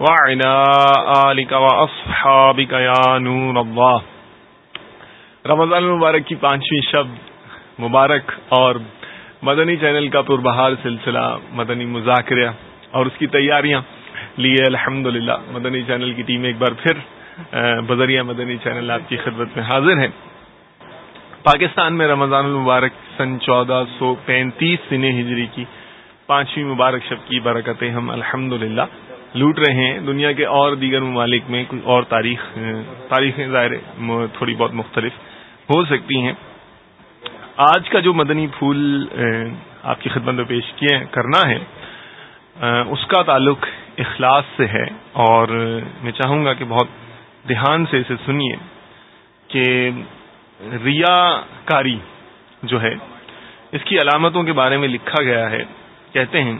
نور اللہ رمضان المبارک کی پانچویں شب مبارک اور مدنی چینل کا پربہار سلسلہ، مدنی مذاکرہ اور اس کی تیاریاں لیے الحمد مدنی چینل کی ٹیم ایک بار پھر بذریعہ مدنی چینل آپ کی خدمت میں حاضر ہے پاکستان میں رمضان المبارک سن چودہ سو پینتیس سن ہجری کی پانچویں مبارک شب کی برکتیں ہم الحمد لوٹ رہے ہیں دنیا کے اور دیگر ممالک میں کوئی اور تاریخ، تاریخیں ظاہر تھوڑی بہت مختلف ہو سکتی ہیں۔ آج کا جو مدنی پھول آپ کی خدمت میں پیش کیے، کرنا ہے اس کا تعلق اخلاص سے ہے۔ اور میں چاہوں گا کہ بہت دھیان سے اسے سنیے کہ ریا کاری جو ہے، اس کی علامتوں کے بارے میں لکھا گیا ہے۔ کہتے ہیں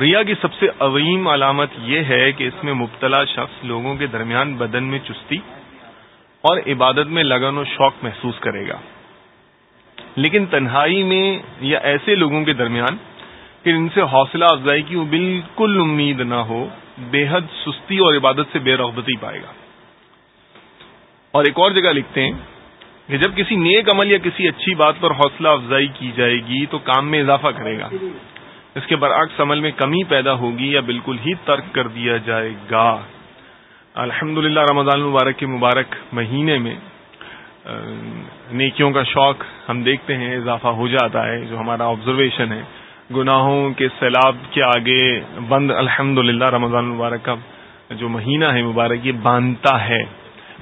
ریا کی سب سے عظیم علامت یہ ہے کہ اس میں مبتلا شخص لوگوں کے درمیان بدن میں چستی اور عبادت میں لگن و شوق محسوس کرے گا۔ لیکن تنہائی میں یا ایسے لوگوں کے درمیان کہ ان سے حوصلہ افزائی کی وہ بالکل امید نہ ہو، بے حد سستی اور عبادت سے بے رغبتی پائے گا۔ اور ایک اور جگہ لکھتے ہیں کہ جب کسی نیک عمل یا کسی اچھی بات پر حوصلہ افزائی کی جائے گی تو کام میں اضافہ کرے گا۔ اس کے برعکس عمل میں کمی پیدا ہوگی یا بالکل ہی ترک کر دیا جائے گا۔ الحمد رمضان المبارک کے مبارک مہینے میں نیکیوں کا شوق ہم دیکھتے ہیں، اضافہ ہو جاتا ہے، جو ہمارا آبزرویشن ہے۔ گناہوں کے سیلاب کے آگے بند الحمد رمضان المبارک کا جو مہینہ ہے مبارک، یہ باندھتا ہے۔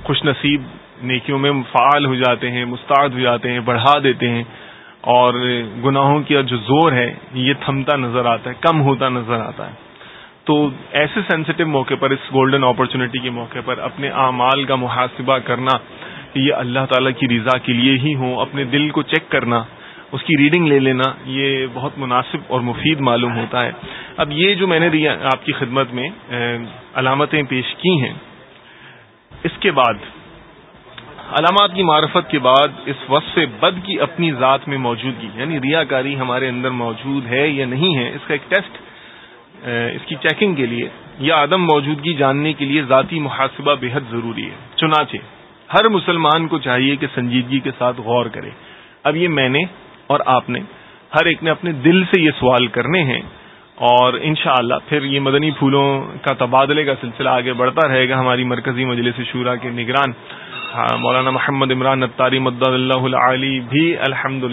خوش نصیب نیکیوں میں فعال ہو جاتے ہیں، مستعد ہو جاتے ہیں، بڑھا دیتے ہیں۔ اور گناہوں کی جو زور ہے، یہ تھمتا نظر آتا ہے، کم ہوتا نظر آتا ہے۔ تو ایسے سینسٹیو موقع پر، اس گولڈن اپرچونٹی کے موقع پر اپنے اعمال کا محاسبہ کرنا، یہ اللہ تعالی کی رضا کے لیے ہی ہوں، اپنے دل کو چیک کرنا، اس کی ریڈنگ لے لینا، یہ بہت مناسب اور مفید معلوم ہوتا ہے۔ اب یہ جو میں نے آپ کی خدمت میں علامتیں پیش کی ہیں۔ اس کے بعد علامات کی معرفت کے بعد اس وصف بد کی اپنی ذات میں موجودگی یعنی ریا کاری ہمارے اندر موجود ہے یا نہیں ہے، اس کا ایک ٹیسٹ اس کی چیکنگ کے لیے یا عدم موجودگی جاننے کے لیے ذاتی محاسبہ بے حد ضروری ہے۔ چنانچہ، ہر مسلمان کو چاہیے کہ سنجیدگی کے ساتھ غور کرے۔ اب یہ میں نے اور آپ نے ہر ایک نے اپنے دل سے یہ سوال کرنے ہیں اور انشاءاللہ پھر یہ مدنی پھولوں کا تبادلے کا سلسلہ آگے بڑھتا رہے گا ہماری مرکزی مجلس شورا کے نگران ہاں، مولانا محمد عمران نتاری مد اللہ علی بھی الحمد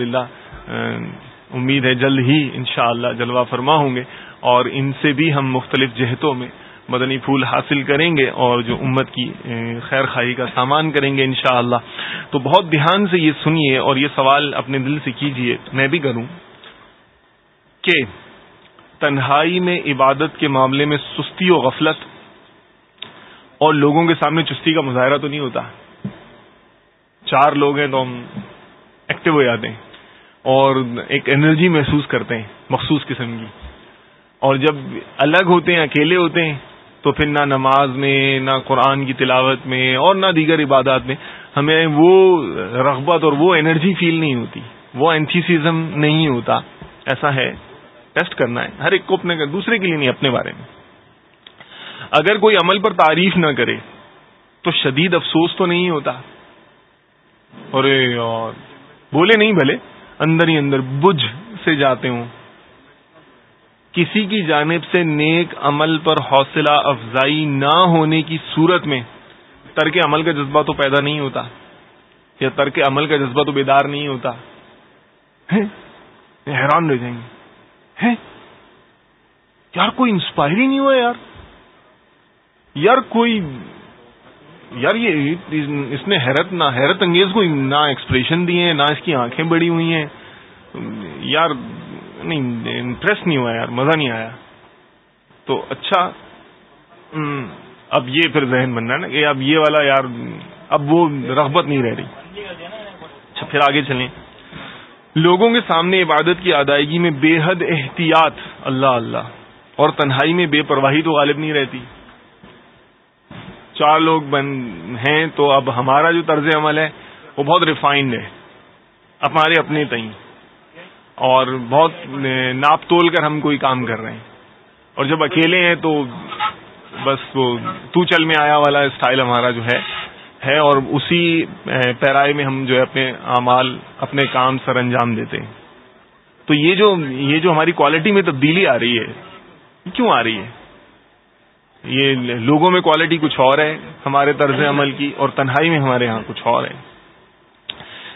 امید ہے جلد ہی انشاءاللہ اللہ جلوہ فرما ہوں گے اور ان سے بھی ہم مختلف جہتوں میں مدنی پھول حاصل کریں گے اور جو امت کی خیر خائی کا سامان کریں گے انشاءاللہ۔ تو بہت دھیان سے یہ سنیے اور یہ سوال اپنے دل سے کیجیے، میں بھی کروں کہ تنہائی میں عبادت کے معاملے میں سستی و غفلت اور لوگوں کے سامنے چستی کا مظاہرہ تو نہیں ہوتا۔ چار لوگ ہیں تو ہم ایکٹیو ہو جاتے ہیں اور ایک انرجی محسوس کرتے ہیں مخصوص قسم کی۔ اور جب الگ ہوتے ہیں، اکیلے ہوتے ہیں، تو پھر نہ نماز میں، نہ قرآن کی تلاوت میں اور نہ دیگر عبادات میں ہمیں وہ رغبت اور وہ انرجی فیل نہیں ہوتی۔ وہ اینتھیسزم نہیں ہوتا۔ ایسا ہے۔ ٹیسٹ کرنا ہے، ہر ایک کو اپنے دوسرے کے لیے نہیں، اپنے بارے میں۔ اگر کوئی عمل پر تعریف نہ کرے، تو شدید افسوس تو نہیں ہوتا۔ ارے یار، بولے نہیں بھلے، اندر ہی اندر بجھ سے جاتے ہوں۔ کسی کی جانب سے نیک عمل پر حوصلہ افزائی نہ ہونے کی صورت میں ترک عمل کا جذبہ تو پیدا نہیں ہوتا، یا ترک عمل کا جذبہ تو بیدار نہیں ہوتا۔ حیران رہ جائیں گے۔ یار کوئی انسپائر ہی نہیں ہوا یار. یار کوئی یار یہ اس نے حیرت نہ حیرت انگیز کو نہ ایکسپریشن دیے ہیں نہ اس کی آنکھیں بڑی ہوئی ہیں. یار، نہیں امپریس نہیں ہوا یار، مزہ نہیں آیا. تو اچھا اب یہ پھر ذہن بننا ہے نا کہ اب یہ والا یار، اب وہ رغبت نہیں رہ رہی. اچھا پھر آگے چلیں۔ لوگوں کے سامنے عبادت کی ادائیگی میں بے حد احتیاط۔ اللہ اللہ۔ اور تنہائی میں بے پرواہی تو غالب نہیں رہتی۔ چار لوگ بن ہیں تو اب ہمارا جو طرز عمل ہے، وہ بہت ریفائنڈ ہے۔ ہمارے اپنے تئیں۔ اور بہت ناپ تول کر ہم کوئی کام کر رہے ہیں۔ اور جب اکیلے ہیں تو بس وہ تو چل میں آیا والا اسٹائل ہمارا جو ہے۔ ہے اور اسی پیرائے میں ہم جو ہے اپنے اعمال، اپنے کام سر انجام دیتے ہیں۔ تو یہ جو یہ جو ہماری کوالٹی میں تبدیلی آ رہی ہے کیوں آ رہی ہے؟ یہ لوگوں میں کوالٹی کچھ اور ہے، ہمارے طرز عمل کی، اور تنہائی میں ہمارے ہاں کچھ اور ہے۔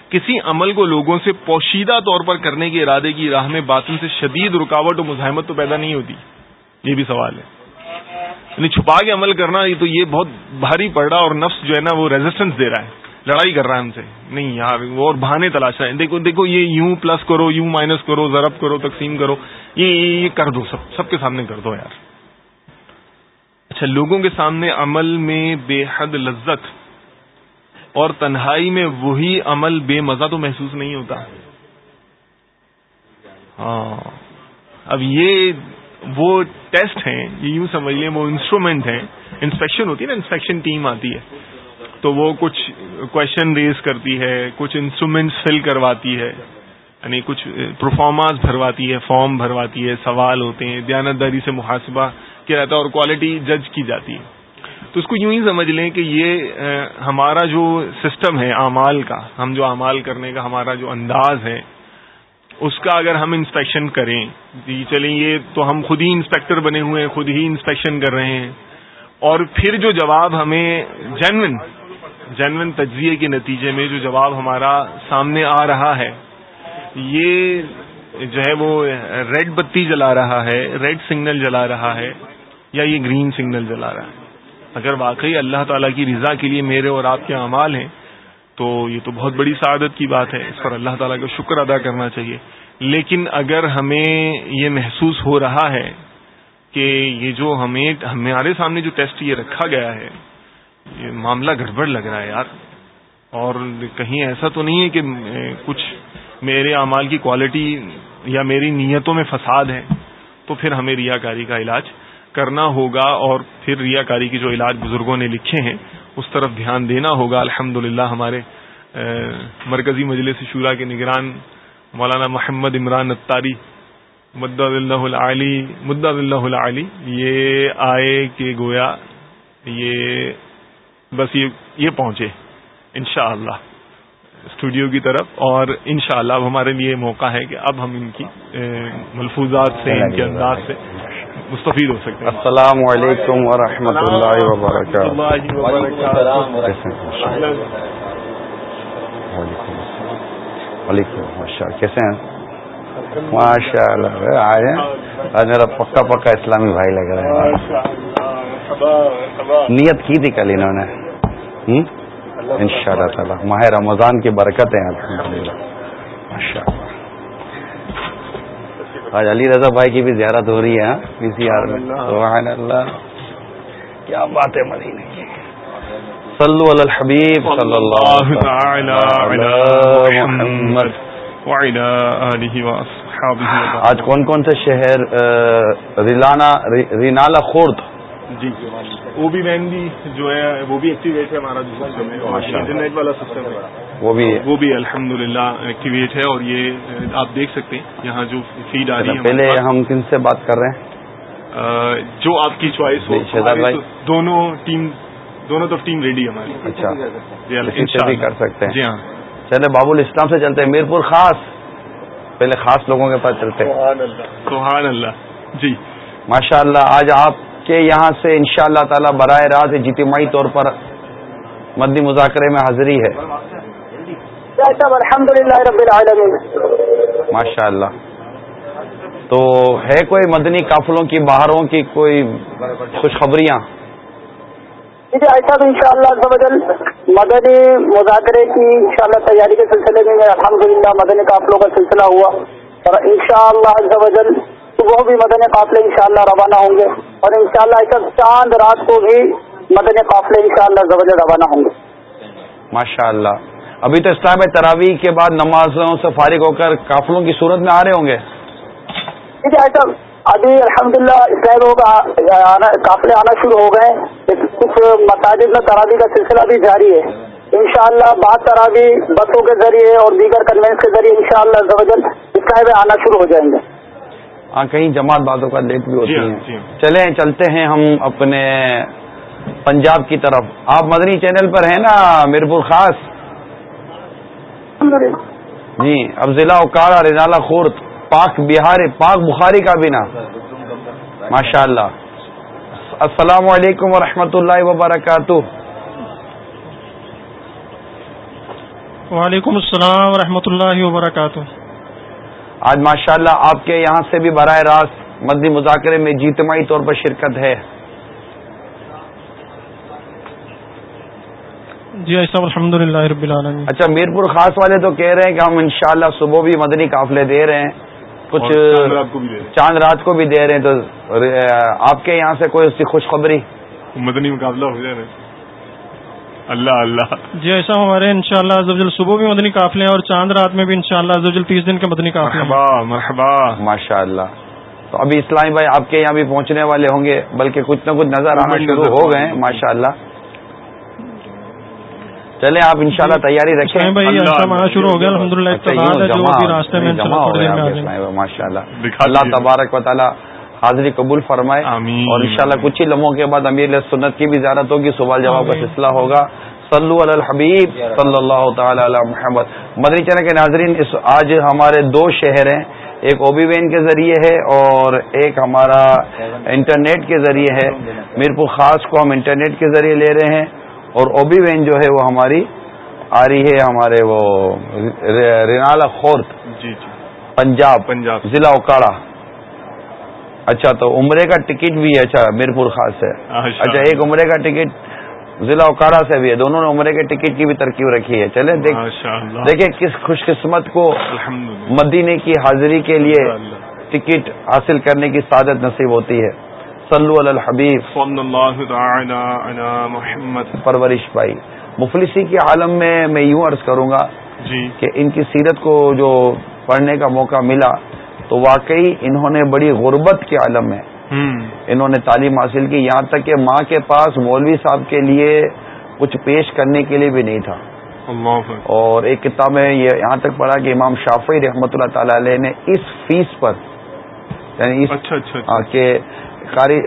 کسی عمل کو لوگوں سے پوشیدہ طور پر کرنے کے ارادے کی راہ میں باطن سے شدید رکاوٹ و مزاحمت تو پیدا نہیں ہوتی، یہ بھی سوال ہے۔ یعنی چھپا کے عمل کرنا، یہ تو یہ بہت بھاری پڑ رہا اور نفس جو ہے نا وہ ریزسٹنس دے رہا ہے، لڑائی کر رہا ہے ہم سے۔ نہیں یار وہ اور بہانے تلاش رہے ہیں دیکھو دیکھو، یہ یوں پلس کرو، یوں مائنس کرو، ضرب کرو، تقسیم کرو۔ یہ یہ کر دو، سب سب کے سامنے کر دو یار۔ اچھا لوگوں کے سامنے عمل میں بے حد لذت اور تنہائی میں وہی عمل بے مزہ تو محسوس نہیں ہوتا۔ ہاں۔ اب یہ وہ ٹیسٹ ہیں، یہ یوں سمجھ لیں، وہ انسٹرومینٹ ہیں۔ انسپیکشن ہوتی ہے نا انسپیکشن ٹیم آتی ہے۔ تو وہ کچھ کوشچن ریز کرتی ہے، کچھ انسٹرومینٹس فل کرواتی ہے۔ یعنی کچھ پرفارمانس بھرواتی ہے فارم بھرواتی ہے، سوال ہوتے ہیں، دیانتداری سے محاسبہ کیا جاتا ہے اور کوالٹی جج کی جاتی ہے۔ تو اس کو یوں ہی سمجھ لیں کہ یہ ہمارا جو سسٹم ہے، اعمال کا، ہم جو اعمال کرنے کا ہمارا جو انداز ہے اس کا اگر ہم انسپیکشن کریں جی چلیں، یہ تو ہم خود ہی انسپیکٹر بنے ہوئے ہیں، خود ہی انسپیکشن کر رہے ہیں۔ اور پھر جو جواب ہمیں جینون جینون تجزیے کے نتیجے میں جو جواب ہمارا سامنے آ رہا ہے، یہ جو ہے وہ ریڈ بتی جلا رہا ہے، ریڈ سگنل جلا رہا ہے، یا یہ گرین سگنل جلا رہا ہے۔ اگر واقعی اللہ تعالیٰ کی رضا کے لیے میرے اور آپ کے اعمال ہیں تو یہ تو بہت بڑی سعادت کی بات ہے، اس پر اللہ تعالیٰ کا شکر ادا کرنا چاہیے۔ لیکن اگر ہمیں یہ محسوس ہو رہا ہے کہ یہ جو ہمیں، ہمارے سامنے جو ٹیسٹ یہ رکھا گیا ہے، یہ معاملہ گڑبڑ لگ رہا ہے یار۔ اور کہیں ایسا تو نہیں ہے کہ کچھ میرے اعمال کی کوالٹی یا میری نیتوں میں فساد ہے، تو پھر ہمیں ریاکاری کا علاج کرنا ہوگا۔ اور پھر ریاکاری کے جو علاج بزرگوں نے لکھے ہیں اس طرف دھیان دینا ہوگا الحمد ہمارے مرکزی مجلس شورا کے نگران، مولانا محمد عمران اتاری مد اللہ العلی مد اللہ العلی یہ آئے کہ گویا یہ بس یہ یہ پہنچے، انشاءاللہ، اسٹوڈیو کی طرف، اور انشاءاللہ اب ہمارے لیے موقع ہے کہ اب ہم ان کی ملفوظات سے، ان کے انداز سے مستفید ہو سکتے ہیں۔ السلام علیکم ورحمۃ اللہ وبرکاتہ۔ وعلیکم السلام کیسے ہیں ماشاء اللہ آئے آج میرا پکا پکا اسلامی بھائی لگ رہا ہے۔ نیت کی تھی کل انہوں نے؟ ان شاء اللہ تعالیٰ ماہ رمضان کی برکت ہے ماشاء اللہ آج علی رضا بھائی کی بھی زیارت ہو رہی ہے پی سی آر میں۔ سبحان اللہ۔ کیا بات ہے مدینے کی۔ صلو علی الحبیب صلی اللہ آج کون کون سے شہر ریلانا رینالا خورد؟ جی وہ بھی بھی جو ہے وہ بھی ایکٹیویٹ ہے ہمارا دوسرا انٹرنیٹ والا سسٹم ہے۔ وہ بھی وہ بھی الحمد للہ ایکٹیویٹ ہے اور یہ آپ دیکھ سکتے ہیں یہاں جو فیڈ آ رہی ہے پہلے ہم کن سے بات کر رہے ہیں؟ جو آپ کی چوائس ہو بھائی۔ دونوں ٹیم دونوں تو ٹیم ریڈی ہماری۔ اچھا۔ بھی کر سکتے ہیں۔ جی ہاں۔ چلے بابو الاسلام سے چلتے ہیں۔ میرپور خاص۔ پہلے خاص لوگوں کے پاس چلتے سبحان اللہ جی۔ ماشاء اللہ آج آپ کے یہاں سے ان شاء اللہ تعالی براہ راست اجتماعی طور پر مدنی مذاکرے میں حاضری ہے۔ الحمد للہ ماشاء اللہ تو ہے کوئی مدنی قافلوں کی باہروں کی کوئی خوشخبریاں؟ جی ایسا تو ان شاء اللہ مدنی مذاکرے کی ان شاء اللہ تیاری کے سلسلے میں الحمد للہ مدنی قافلوں کا سلسلہ ہوا۔ اور ان شاء اللہ وہ بھی مدنی قافلے ان شاء اللہ روانہ ہوں گے۔ اور انشاءاللہ شاء چاند رات کو بھی مدن قافلے ان شاء اللہ روانہ ہوں گے۔ ماشاء اللہ ابھی تو اسلام تراویح کے بعد نمازوں سے فارغ ہو کر قافلوں کی صورت میں آ رہے ہوں گے؟ ابھی الحمدللہ للہ قافلے آنا شروع ہو گئے کچھ مساجد میں تراوی کا سلسلہ بھی جاری ہے۔ انشاءاللہ شاء بعض تراوی بسوں کے ذریعے اور دیگر کنوینس کے ذریعے انشاءاللہ شاء اللہ میں آنا شروع ہو جائیں گے۔ ہاں کہیں جماعت بازوں کا لیٹ بھی ہوتی جی ہے ہاں، جی ہاں۔ چلیں چلتے ہیں ہم اپنے پنجاب کی طرف۔ آپ مدنی چینل پر ہیں نا میرپور خاص؟ جی اب ضلع اوکارا رجالا خورد پاک بہار پاک بخاری کا بھی نا ماشاء اللہ السلام علیکم ورحمۃ اللہ وبرکاتہ۔ وعلیکم السلام ورحمۃ اللہ وبرکاتہ۔ آج ماشاء اللہ آپ کے یہاں سے بھی براہ راست مدنی مذاکرے میں جیتمائی طور پر شرکت ہے۔ جی ایسا الحمد للہ رب العالمین۔ اچھا میرپور خاص والے تو کہہ رہے ہیں کہ ہم انشاءاللہ صبح بھی مدنی قافلے دے رہے ہیں۔ کچھ چاند رات کو بھی دے رہے ہیں۔ تو آپ کے یہاں سے کوئی اس کی خوشخبری؟ مدنی مقابلہ ہو جائے اللہ اللہ۔ جی ایسا ہمارے ان شاء اللہ صبح بھی مدنی قافلے ہیں اور چاند رات میں بھی ان شاء اللہ تیس دن کے مدنی قافلے مرحبا ماشاء اللہ تو ابھی اسلامی بھائی آپ کے یہاں بھی پہنچنے والے ہوں گے بلکہ کچھ نہ کچھ نظر آنا شروع ہو گئے ہیں ماشاء اللہ چلے آپ انشاءاللہ تیاری رکھیں۔ شروع ہو گیا الحمد للہ ماشاء اللہ اللہ تبارک و تعالیٰ حاضری قبول فرمائے۔ اور انشاءاللہ کچھ ہی لمحوں کے بعد امیر سنت کی بھی زیارت ہوگی سوال جواب کا سلسلہ ہوگا۔ صلو علی الحبیب صلی اللہ تعالی علی محمد۔ مدنی چینل کے ناظرین اس آج ہمارے دو شہر ہیں۔ ایک اوبی وین کے ذریعے ہے اور ایک ہمارا انٹرنیٹ کے ذریعے ہے۔ میرپور خاص کو ہم انٹرنیٹ کے ذریعے لے رہے ہیں۔ اور اوبی وین جو ہے وہ ہماری آ رہی ہے ہمارے وہ رینالا خورت جی جی. پنجاب پنجاب. ضلع اوکاڑا. اچھا تو عمرے کا ٹکٹ بھی ہے اچھا میرپور خاص سے اچھا ایک عمرے کا ٹکٹ ضلع اوکاڑا سے بھی ہے دونوں نے عمرے کے ٹکٹ کی بھی ترکیب رکھی ہے. چلے دیکھیں کس خوش قسمت کو مدینے کی حاضری کے لیے ٹکٹ حاصل کرنے کی سعادت نصیب ہوتی ہے. صلو علی الحبیب. صلی اللہ تعالی علی محمد. پرورش بھائی مفلسی کے عالم میں میں یوں عرض کروں گا جی. کہ ان کی سیرت کو جو پڑھنے کا موقع ملا تو واقعی انہوں نے بڑی غربت کے عالم میں انہوں نے تعلیم حاصل کی یہاں تک کہ ماں کے پاس مولوی صاحب کے لیے کچھ پیش کرنے کے لیے بھی نہیں تھا۔ اللہ اور ایک کتاب میں یہ یہاں تک پڑھا کہ امام شافی رحمۃ اللہ تعالی علیہ نے اس فیس پر یعنی اس اچھا اچھا, اچھا۔ کہ قاری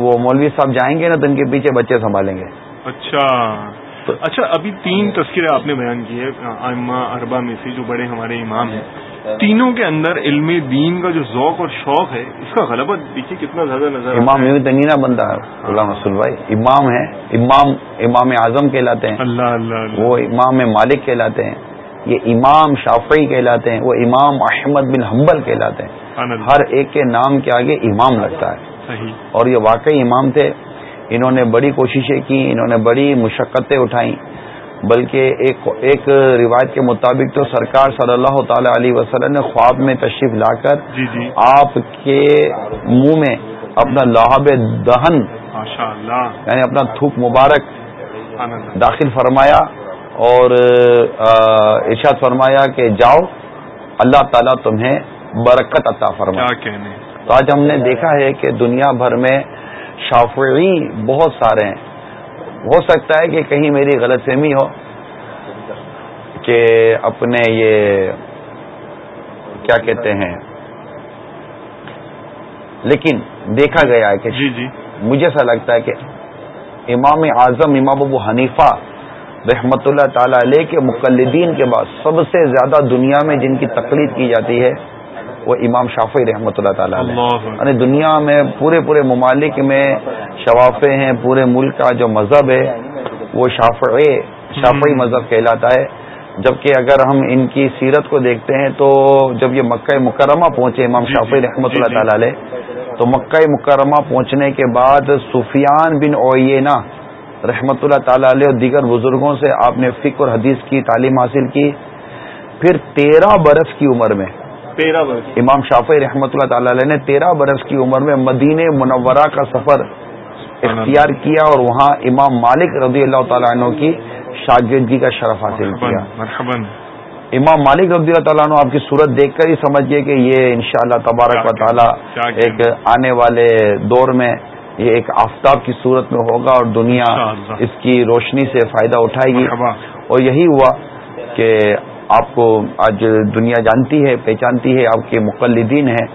وہ مولوی صاحب جائیں گے نا تو ان کے پیچھے بچے سنبھالیں گے۔ اچھا۔ اچھا ابھی تین تذکرے آپ نے بیان کیے اربا میں سے جو بڑے ہمارے امام ہیں۔ تینوں کے اندر علم دین کا جو ذوق اور شوق ہے اس کا غلبہ دیکھیے کتنا زیادہ نظر امام یوں نہیں بنتا ہے غلام رسول بھائی۔ امام ہے امام امام اعظم کہلاتے ہیں۔ اللہ اللہ وہ امام مالک کہلاتے ہیں۔ یہ امام شافعی کہلاتے ہیں وہ امام احمد بن حنبل کہلاتے ہیں۔ ہر ایک کے نام کے آگے امام لگتا ہے۔ صحیح۔ اور یہ واقعی امام تھے۔ انہوں نے بڑی کوششیں کی انہوں نے بڑی مشقتیں اٹھائیں۔ بلکہ ایک ایک روایت کے مطابق تو سرکار صلی اللہ تعالی علیہ وسلم نے خواب میں تشریف لا کر جی جی۔ آپ کے منہ میں اپنا لاہب دہن یعنی اپنا تھوک مبارک داخل فرمایا اور ارشاد فرمایا کہ جاؤ اللہ تعالیٰ تمہیں برکت عطا فرمایا تو آج ہم نے دیکھا ہے کہ دنیا بھر میں شافعی بہت سارے ہیں۔ ہو سکتا ہے کہ کہیں میری غلط فہمی ہو کہ اپنے یہ کیا کہتے ہیں۔ لیکن دیکھا گیا ہے کہ جی جی۔ مجھے ایسا لگتا ہے کہ امام اعظم امام ابو حنیفہ رحمت اللہ تعالی علیہ کے مقلدین کے بعد سب سے زیادہ دنیا میں جن کی تقلید کی جاتی ہے وہ امام شافی رحمۃ اللہ تعالیٰ یعنی دنیا میں پورے پورے ممالک میں شوافے ہیں پورے ملک کا جو مذہب ہے وہ شافعی شافعی مذہب کہلاتا ہے۔ جبکہ اگر ہم ان کی سیرت کو دیکھتے ہیں تو جب یہ مکہ مکرمہ پہنچے امام جی، شافی جی، رحمۃ اللہ جی، تعالی علیہ تو مکہ مکرمہ پہنچنے کے بعد سفیان بن اوینا رحمۃ اللہ تعالی علیہ اور دیگر بزرگوں سے آپ نے فکر اور حدیث کی تعلیم حاصل کی۔ پھر تیرہ برس کی عمر میں تیرہ برس. امام شافی رحمۃ اللہ تعالی علیہ نے تیرہ برس کی عمر میں مدینہ منورہ کا سفر اختیار کیا اور وہاں امام مالک رضی اللہ تعالیٰ عنہ کی شاگردی کا شرف حاصل کیا۔ مرحباً۔ امام مالک رضی اللہ تعالیٰ عنہ آپ کی صورت دیکھ کر ہی سمجھیے کہ یہ انشاءاللہ تبارک و تعالیٰ ایک آنے والے دور میں یہ ایک آفتاب کی صورت میں ہوگا اور دنیا اس کی روشنی سے فائدہ اٹھائے گی۔ اور یہی ہوا کہ آپ کو آج دنیا جانتی ہے پہچانتی ہے آپ کے مقلدین ہیں۔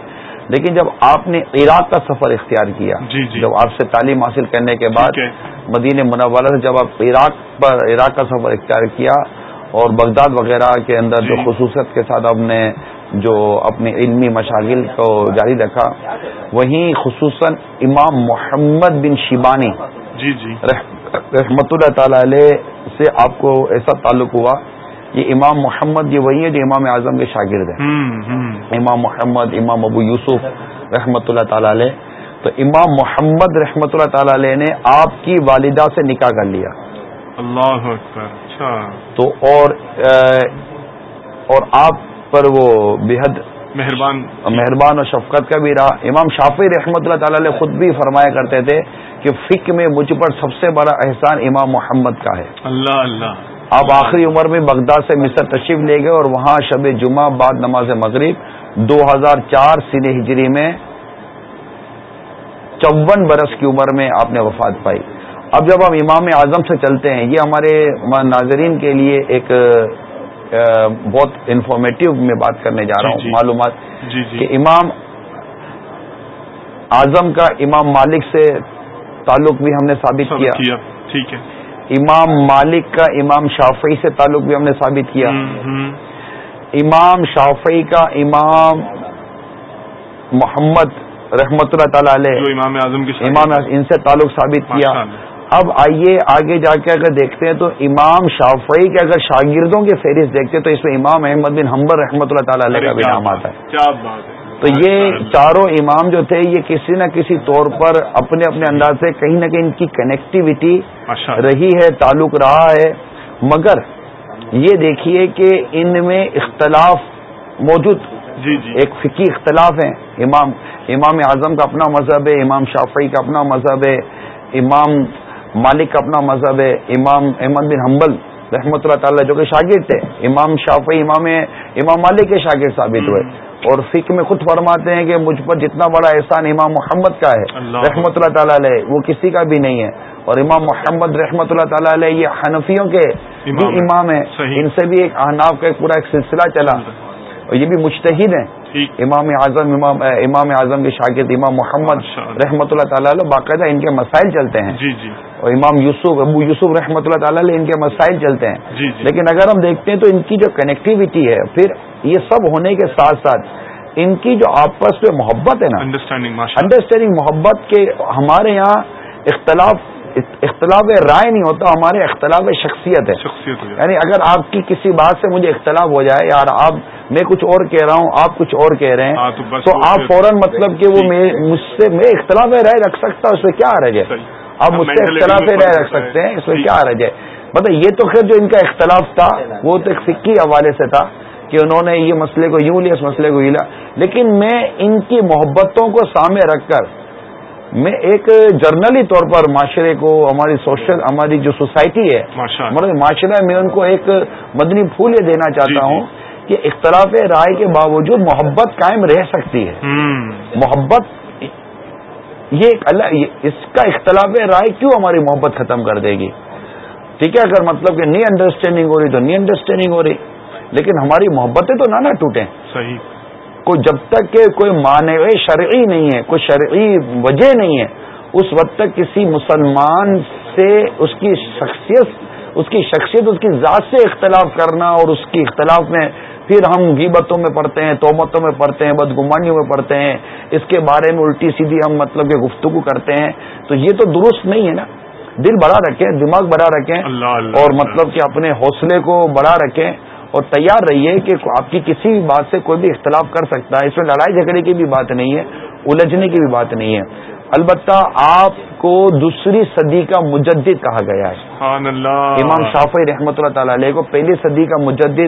لیکن جب آپ نے عراق کا سفر اختیار کیا جی جی۔ جب آپ سے تعلیم حاصل کرنے کے بعد مدین منورہ سے جب آپ عراق پر عراق کا سفر اختیار کیا اور بغداد وغیرہ کے اندر جو جی۔ خصوصیت کے ساتھ آپ نے جو اپنی علمی مشاغل کو جاری رکھا وہیں خصوصاً امام محمد بن شیبانی جی جی۔ رحمت اللہ تعالی علیہ سے آپ کو ایسا تعلق ہوا۔ یہ امام محمد یہ وہی ہے جو امام اعظم کے شاگرد ہیں. امام محمد امام ابو یوسف رحمۃ اللہ تعالی علیہ. تو امام محمد رحمۃ اللہ تعالی علیہ نے آپ کی والدہ سے نکاح کر لیا. اللہ اچھا. تو اور اور آپ پر وہ بےحد مہربان. مہربان اور شفقت کا بھی رہا. امام شافی رحمۃ اللہ تعالی علیہ خود بھی فرمایا کرتے تھے کہ فک میں مجھ پر سب سے بڑا احسان امام محمد کا ہے. اللہ اللہ. آپ آخری عمر میں بغداد سے مصر تشریف لے گئے اور وہاں شب جمعہ بعد نماز مغرب دو ہزار چار سن ہجری میں چون برس کی عمر میں آپ نے وفات پائی۔ اب جب ہم امام اعظم سے چلتے ہیں یہ ہمارے ناظرین کے لیے ایک بہت انفارمیٹیو میں بات کرنے جا رہا ہوں جی، جی۔ معلومات۔ جی جی۔ کہ امام اعظم کا امام مالک سے تعلق بھی ہم نے ثابت کیا ٹھیک ہے۔ امام مالک کا امام شافعی سے تعلق بھی ہم نے ثابت کیا۔ امام شافعی کا امام محمد رحمت اللہ تعالی علیہ امام اعظم امام ان سے تعلق ثابت کیا۔ اب آئیے آگے جا کے اگر دیکھتے ہیں تو امام شافعی کے اگر شاگردوں کی فہرست دیکھتے ہیں تو اس میں امام احمد بن حمبر رحمۃ اللہ تعالی علیہ کا بھی نام آتا ہے۔ تو یہ چاروں امام جو تھے یہ کسی نہ کسی طور پر اپنے اپنے انداز سے کہیں نہ کہیں ان کی کنیکٹیوٹی رہی ہے تعلق رہا ہے۔ مگر یہ دیکھیے کہ ان میں اختلاف موجود۔ جی جی۔ ایک فکی اختلاف ہے امام امام اعظم کا اپنا مذہب ہے امام شافعی کا اپنا مذہب ہے امام مالک کا اپنا مذہب ہے امام احمد بن حنبل رحمۃ اللہ تعالی جو کہ شاگرد تھے۔ امام شافعی امام امام مالک کے شاگرد ثابت ہوئے۔ اور فک میں خود فرماتے ہیں کہ مجھ پر جتنا بڑا احسان امام محمد کا ہے رحمۃ اللہ تعالی علیہ وہ کسی کا بھی نہیں ہے۔ اور امام محمد رحمۃ اللہ تعالی علیہ یہ حنفیوں کے بھی امام ہیں ان سے بھی ایک احناف کا ایک پورا ایک سلسلہ چلا۔ اور یہ بھی مشتحد ہیں۔ امام اعظم امام امام اعظم کے شاگرد امام محمد رحمۃ اللہ تعالیٰ باقاعدہ ان کے مسائل چلتے ہیں۔ جی جی۔ اور امام یوسف ابو یوسف رحمۃ اللہ تعالیٰ ان کے مسائل چلتے ہیں۔ جی جی۔ لیکن اگر ہم دیکھتے ہیں تو ان کی جو کنیکٹیوٹی ہے پھر یہ سب ہونے کے ساتھ ساتھ ان کی جو آپس میں محبت ہے نا انڈرسٹینڈنگ محبت کے ہمارے یہاں اختلاف اختلاف رائے نہیں ہوتا ہمارے اختلاف شخصیت ہے۔ شخصیت یعنی اگر آپ کی کسی بات سے مجھے اختلاف ہو جائے یار آپ میں کچھ اور کہہ رہا ہوں آپ کچھ اور کہہ رہے ہیں ہاں، تو آپ فوراً مطلب کہ وہ مجھ سے میں اختلاف رائے رکھ سکتا اس میں کیا رہ جائے آپ مجھ سے اختلاف رائے رکھ سکتے ہیں اس میں کیا رہ جائے مطلب یہ تو خیر جو ان کا اختلاف تھا وہ تو ایک سکی حوالے سے تھا۔ کہ انہوں نے یہ مسئلے کو یوں لیا اس مسئلے کو ہلا لیکن میں ان کی محبتوں کو سامنے رکھ کر میں ایک جرنلی طور پر معاشرے کو ہماری سوشل ہماری جو سوسائٹی ہے مطلب معاشرہ میں ان کو ایک مدنی پھول یہ دینا چاہتا جی، جی۔ ہوں کہ اختلاف رائے کے باوجود محبت قائم رہ سکتی ہے۔ محبت یہ ایک الگ اس کا اختلاف رائے کیوں ہماری محبت ختم کر دے گی؟ ٹھیک ہے اگر مطلب کہ نہیں انڈرسٹینڈنگ ہو رہی تو نہیں انڈرسٹینڈنگ ہو رہی۔ لیکن ہماری محبتیں تو نہ نہ ٹوٹیں۔ صحیح۔ کوئی جب تک کہ کوئی معنی شرعی نہیں ہے کوئی شرعی وجہ نہیں ہے اس وقت تک کسی مسلمان سے اس کی شخصیت اس کی شخصیت اس کی ذات سے اختلاف کرنا اور اس کی اختلاف میں پھر ہم غیبتوں میں پڑھتے ہیں تومتوں میں پڑھتے ہیں بدگمانیوں میں پڑھتے ہیں۔ اس کے بارے میں الٹی سیدھی ہم مطلب کہ گفتگو کرتے ہیں۔ تو یہ تو درست نہیں ہے نا۔ دل بڑا رکھیں دماغ بڑا رکھیں اللہ اللہ اور مطلب کہ اپنے حوصلے کو بڑا رکھیں۔ اور تیار رہیے کہ آپ کی کسی بھی بات سے کوئی بھی اختلاف کر سکتا ہے۔ اس میں لڑائی جھگڑے کی بھی بات نہیں ہے الجھنے کی بھی بات نہیں ہے۔ البتہ آپ کو دوسری صدی کا مجدد کہا گیا ہے۔ اللہ۔ امام شافی رحمۃ اللہ تعالی علیہ کو پہلی صدی کا مجدد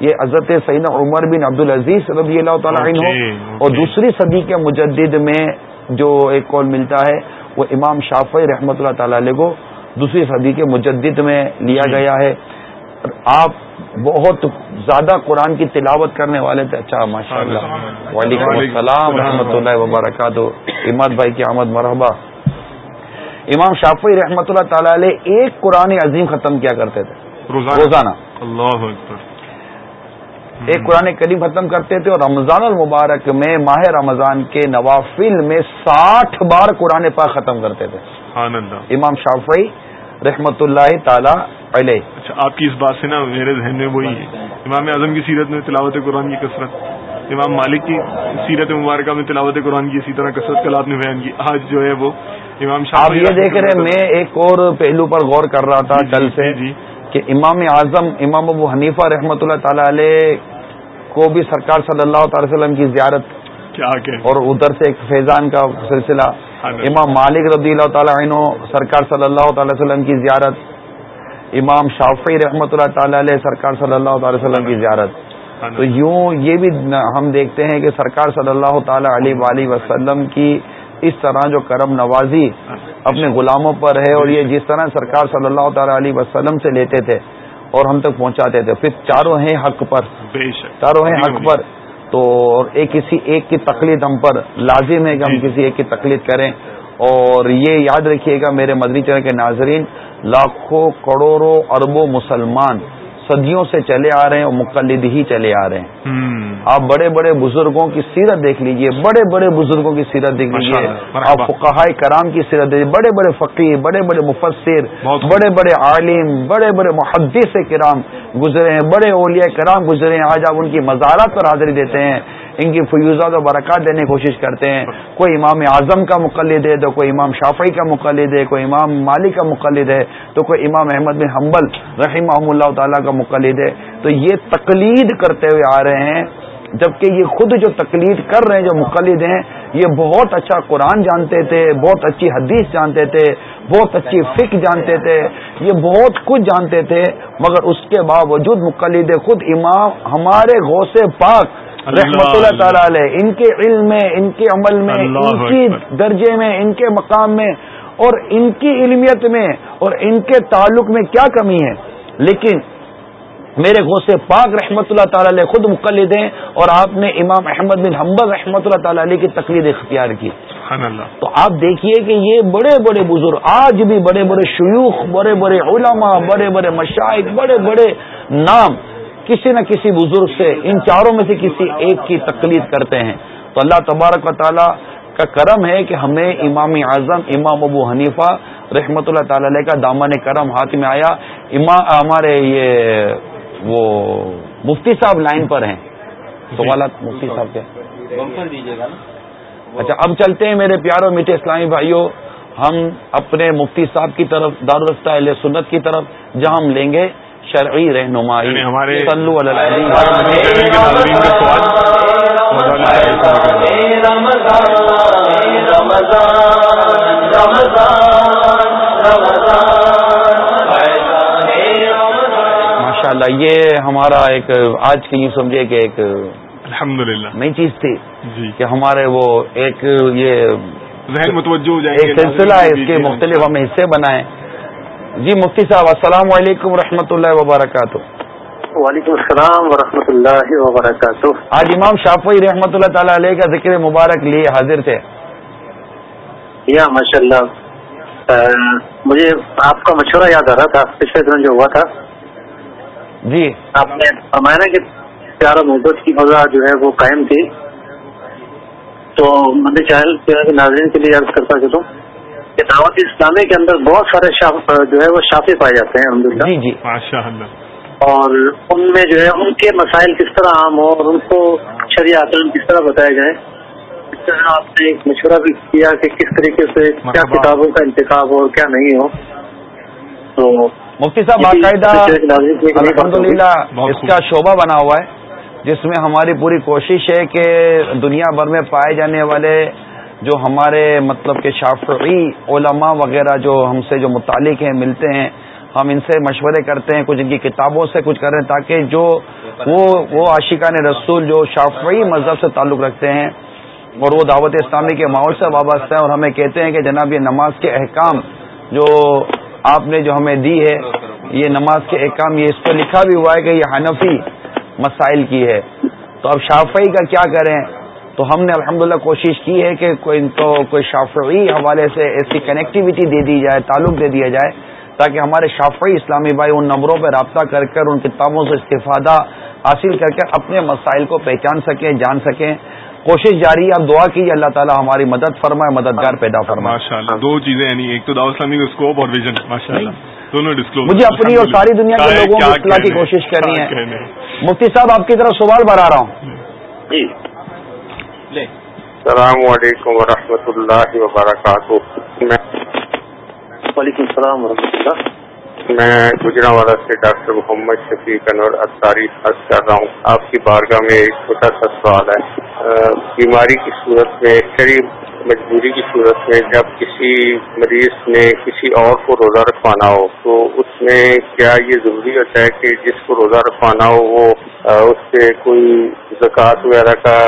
یہ حضرت سعین عمر بن عبد العزیز رضی اللہ تعالیٰ عنہ اور دوسری صدی کے مجدد میں جو ایک کال ملتا ہے وہ امام شافی رحمۃ اللہ تعالی علیہ کو دوسری صدی کے مجدد میں لیا جی۔ گیا ہے۔ آپ بہت زیادہ قرآن کی تلاوت کرنے والے تھے۔ اچھا ماشاء اللہ وعلیکم السلام رحمۃ اللہ وبرکاتہ۔ اماد بھائی کی آمد مرحبا۔ امام شافی رحمۃ اللہ تعالی علیہ ایک قرآن عظیم ختم کیا کرتے تھے۔ روزانہ۔ اللہ ایک قرآن کریم ختم کرتے تھے اور رمضان المبارک میں ماہ رمضان کے نوافل میں ساٹھ بار قرآن پاک ختم کرتے تھے۔ امام شافی رحمت اللہ تعالی علیہ۔ اچھا آپ کی اس بات سے نا میرے ذہن میں وہی ہے۔ امام اعظم کی سیرت میں تلاوت قرآن کی کثرت امام مالک کی سیرت مبارکہ میں تلاوت قرآن کی اسی طرح کثرت کل آپ نے بیان کی۔ آج جو ہے وہ امام شاہ آپ یہ دیکھ رہے میں ایک اور پہلو پر غور کر رہا تھا جی، کل جی، سے جی کہ امام اعظم امام ابو حنیفہ رحمۃ اللہ تعالی علیہ کو بھی سرکار صلی اللہ تعالی وسلم کی زیارت کیا اور ادھر سے ایک فیضان کا سلسلہ۔ امام مالک رضی اللہ تعالی عنہ سرکار صلی اللہ تعالی وسلم کی زیارت امام شافی رحمۃ اللہ تعالی علیہ سرکار صلی اللہ تعالی وسلم کی زیارت۔ تو یوں یہ بھی ہم دیکھتے ہیں کہ سرکار صلی اللہ تعالی علیہ وسلم کی اس طرح جو کرم نوازی اپنے غلاموں پر ہے اور یہ جس طرح سرکار صلی اللہ تعالی علیہ وسلم سے لیتے تھے اور ہم تک پہنچاتے تھے۔ پھر چاروں ہیں حق پر۔ چاروں ہیں حق پر۔ تو ایک کسی ایک کی تقلید ہم پر لازم ہے کہ ہم جی۔ کسی ایک کی تقلید کریں اور یہ یاد رکھیے گا میرے مدنی چرن کے ناظرین لاکھوں کروڑوں اربوں مسلمان صدیوں سے چلے آ رہے ہیں اور مقلد ہی چلے آ رہے ہیں۔ آپ بڑے بڑے بزرگوں کی سیرت دیکھ لیجیے بڑے بڑے بزرگوں کی سیرت دیکھ لیجیے۔ آپ فقہ کرام کی سیرت دیکھیے بڑے بڑے فقیر بڑے بڑے مفسر بڑے بڑے عالم بڑے بڑے محدث کرام گزرے ہیں بڑے اولیاء کرام گزرے ہیں۔ آج آپ ان کی مزارات پر حاضری دیتے ہیں۔ ان کی فیوزات و برکات دینے کی کوشش کرتے ہیں۔ کوئی امام اعظم کا مقلد ہے تو کوئی امام شافعی کا مقلد ہے، کوئی امام مالک کا مقلد ہے تو کوئی امام احمد بن حنبل رحمہ اللہ تعالیٰ کا مقلد ہے۔ تو یہ تقلید کرتے ہوئے آ رہے ہیں، جبکہ یہ خود جو تقلید کر رہے ہیں، جو مقلد ہیں، یہ بہت اچھا قرآن جانتے تھے، بہت اچھی حدیث جانتے تھے، بہت اچھی فکر جانتے تھے، یہ بہت کچھ جانتے تھے، مگر اس کے باوجود مقلد خود امام ہمارے غوث پاک رحمت اللہ تعالی علیہ. ان کے علم میں ان کے عمل میں ان کی درجے میں ان کے مقام میں اور ان کی علمیت میں اور ان کے تعلق میں کیا کمی ہے؟ لیکن میرے غوث پاک رحمت اللہ تعالی علیہ خود مقلد ہیں اور آپ نے امام احمد بن حمبر رحمۃ اللہ تعالی علیہ کی تقلید اختیار کی۔ تو آپ دیکھیے کہ یہ بڑے بڑے بزرگ آج بھی بڑے بڑے شیوخ بڑے بڑے علماء بڑے بڑے مشائق بڑے بڑے نام کسی نہ کسی بزرگ سے ان چاروں میں سے کسی ایک کی تقلید کرتے ہیں۔ تو اللہ تبارک و تعالی کا کرم ہے کہ ہمیں امام اعظم امام ابو حنیفہ رحمۃ اللہ تعالی علیہ کا دامن کرم ہاتھ میں آیا۔ امام ہمارے یہ وہ مفتی صاحب لائن پر ہیں۔ سوالات مفتی صاحب کے۔ اچھا اب چلتے ہیں میرے پیاروں میٹھے اسلامی بھائیوں۔ ہم اپنے مفتی صاحب کی طرف دارالفتہ اہل سنت کی طرف جہاں ہم لیں گے۔ شرعی رہنمائی. یعنی ہمارے ماشاء اللہ یہ ہمارا ایک آج کی یوں سمجھے کہ ایک الحمد نئی چیز تھی جی۔ کہ ہمارے وہ ایک یہ ذہن متوجہ ایک سلسلہ ہے اس کے مختلف ہمیں حصے بنائے جی مفتی صاحب السلام علیکم ورحمۃ اللہ وبرکاتہ۔ وعلیکم السلام ورحمۃ اللہ وبرکاتہ۔ آج امام شافی رحمۃ اللہ تعالی علیہ کا ذکر مبارک لیے حاضر تھے۔ یا ماشاء اللہ مجھے آپ کا مشورہ یاد آ رہا تھا پچھلے دن جو ہوا تھا۔ جی۔ آپ نے فرمایا کہ پیارا محبت کی فضا جو ہے وہ قائم تھی۔ تو میں چاہل ناظرین کے لیے عرض کرتا چلوں۔ کہ دعوت اسلامی کے اندر بہت سارے جو ہے وہ شافی پائے جاتے ہیں الحمد جی جی۔ اور ان میں جو ہے ان کے مسائل کس طرح عام ہو اور ان کو شریع کس طرح بتایا جائے اس طرح آپ نے ایک مشورہ بھی کیا کہ کس طریقے سے کیا کتابوں کا انتخاب ہو اور کیا نہیں ہو۔ تو مفتی صاحب باقاعدہ الحمد للہ اس کا شعبہ بنا ہوا ہے جس میں ہماری پوری کوشش ہے کہ دنیا بھر میں پائے جانے والے جو ہمارے مطلب کہ شافعی علماء وغیرہ جو ہم سے جو متعلق ہیں، ملتے ہیں، ہم ان سے مشورے کرتے ہیں، کچھ ان کی کتابوں سے کچھ کر رہے ہیں تاکہ جو وہ وہ عاشقان رسول جو شافعی مذہب سے تعلق رکھتے ہیں اور وہ دعوت اسلامی کے ماحول سے وابستہ ہیں اور ہمیں کہتے ہیں کہ جناب یہ نماز کے احکام جو آپ نے جو ہمیں دی ہے، یہ نماز کے احکام، یہ اس پہ لکھا بھی ہوا ہے کہ یہ حنفی مسائل کی ہے۔ تو اب شافعی کا کیا کریں؟ تو ہم نے الحمدللہ کوشش کی ہے کہ کوئی ان کو کوئی شافعی حوالے سے ایسی کنیکٹیوٹی دے دی جائے تعلق دے دیا جائے تاکہ ہمارے شافعی اسلامی بھائی ان نمبروں پہ رابطہ کر کر ان کتابوں سے استفادہ حاصل کر کے اپنے مسائل کو پہچان سکیں جان سکیں۔ کوشش جاری ہے اب دعا کیجیے اللہ تعالیٰ ہماری مدد فرمائے مددگار پیدا فرمائے۔ ماشاء اللہ دو چیزیں یعنی ایک تو دعوت اسلامی کا اسکوپ اور ویژن ماشاء اللہ دونوں ڈسکلوز مجھے اپنی اور ساری دنیا کے لوگوں کو اطلاع کی کوشش کرنی ہے۔ مفتی صاحب آپ کی طرف سوال بڑھا رہا ہوں۔ جی السلام علیکم ورحمۃ اللہ وبرکاتہ۔ وعلیکم السلام ورحمۃ اللہ۔ میں گجرا والا سے ڈاکٹر محمد شفیق انور اطاری عرض کر رہا ہوں۔ آپ کی بارگاہ میں ایک چھوٹا سا سوال ہے۔ بیماری کی صورت میں قریب مجبوری کی صورت میں جب کسی مریض نے کسی اور کو روزہ رکھوانا ہو تو اس میں کیا یہ ضروری ہوتا ہے کہ جس کو روزہ رکھوانا ہو وہ اس سے کوئی زکوٰۃ وغیرہ کا